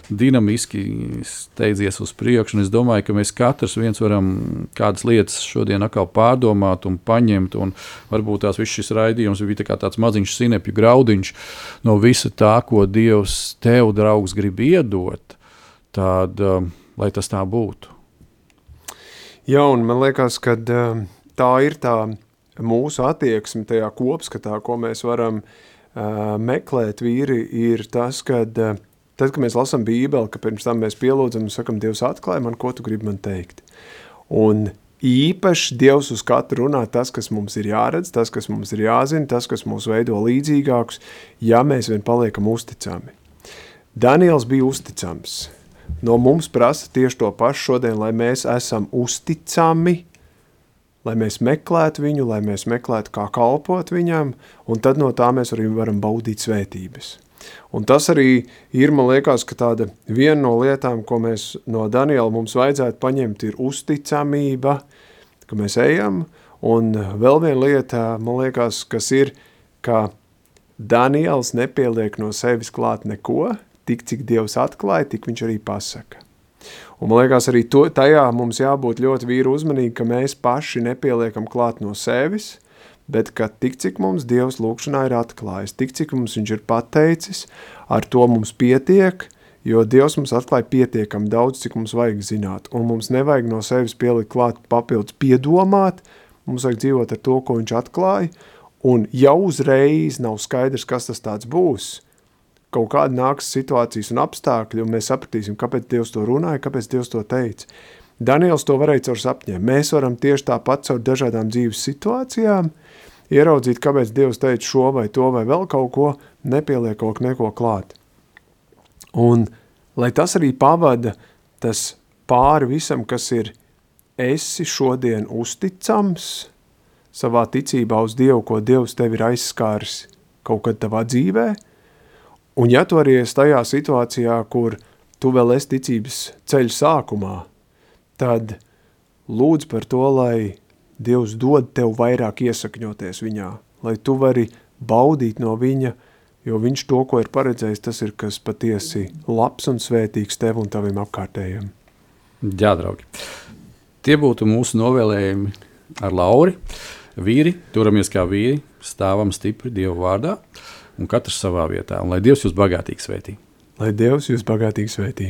dinamiski steidzies uz priekšu. Es domāju, ka mēs katrs varam kādas lietas šodien atkal pārdomāt un paņemt. Un varbūt tās viss šis raidījums bija tā tāds maziņš sinepju graudiņš no visa tā, ko Dievs tev, draugs, grib iedot. Tad, um, lai tas tā būtu. Jā, un man liekas, ka um, tā ir tā mūsu attieksme tajā kopskatā, ko mēs varam uh, meklēt vīri, ir tas, kad uh, tad, kad mēs lasām bībeli, ka pirms tam mēs pielūdzam un sakam, Dievs atklāja man, ko tu gribi man teikt. Un īpaši Dievs uz katru runā tas, kas mums ir jāredz, tas, kas mums ir jāzina, tas, kas mūs veido līdzīgākus, ja mēs vien paliekam uzticami. Daniels bija uzticams. No mums prasa tieši to pašu šodien, lai mēs esam uzticami, lai mēs meklētu viņu, lai mēs meklētu, kā kalpot viņam, un tad no tā mēs arī varam baudīt svētības. Un tas arī ir, man liekas, ka tāda viena no lietām, ko mēs no Daniela mums vajadzētu paņemt, ir uzticamība, ka mēs ejam, un vēl viena lieta, man liekas, kas ir, ka Daniels nepieliek no sevis klāt neko, tik cik Dievs atklāja, tik viņš arī pasaka. Un man liekas, arī to, tajā mums jābūt ļoti vīru uzmanīgi, ka mēs paši nepieliekam klāt no sevis, bet ka tik cik mums Dievs lūkšanā ir atklājis, tik cik mums viņš ir pateicis, ar to mums pietiek, jo Dievs mums atklāja pietiekam daudz, cik mums vajag zināt, un mums nevajag no sevis pielikt klāt papildus piedomāt, mums vajag dzīvot ar to, ko viņš atklāja, un jau uzreiz nav skaidrs, kas tas tāds būs, kaut kāda nāks situācijas un apstākļi, un mēs sapratīsim, kāpēc Dievs to runāja, kāpēc Dievs to teica. Daniels to varēja caur sapņiem. Mēs varam tieši tāpat caur dažādām dzīves situācijām ieraudzīt, kāpēc Dievs teica šo vai to vai vēl kaut ko, nepieliek kaut neko klāt. Un lai tas arī pavada tas pāri visam, kas ir esi šodien uzticams savā ticībā uz Dievu, ko Dievs tev ir aizskāris kaut kad tavā dzīvē – Un ja tu arī esi tajā situācijā, kur tu vēl esi ticības ceļa sākumā, tad lūdz par to, lai Dievs dod tev vairāk iesakņoties viņā, lai tu vari baudīt no viņa, jo viņš to, ko ir paredzējis, tas ir kas patiesi labs un svētīgs tev un taviem apkārtējiem. Jā, draugi. Tie būtu mūsu novēlējumi ar Lauri. Vīri, turamies kā vīri, stāvam stipri Dievu vārdā un katrs savā vietā. Un lai Dievs jūs bagātīgi svētī. Lai Dievs jūs bagātīgi svētī.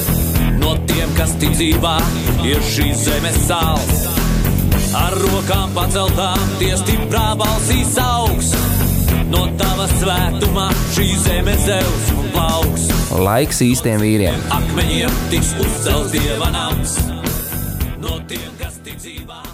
No tiem, kas tic dzīvā, ir šīs zemes sāls. Ar rokām paceltām, tie stiprā balsīs augs. No tava svētumā šī zeme zeus un plauks. Laiks īstiem vīriem. Akmeņiem tiks uzcelts dieva nams. No tiem, kas tic dzīvā.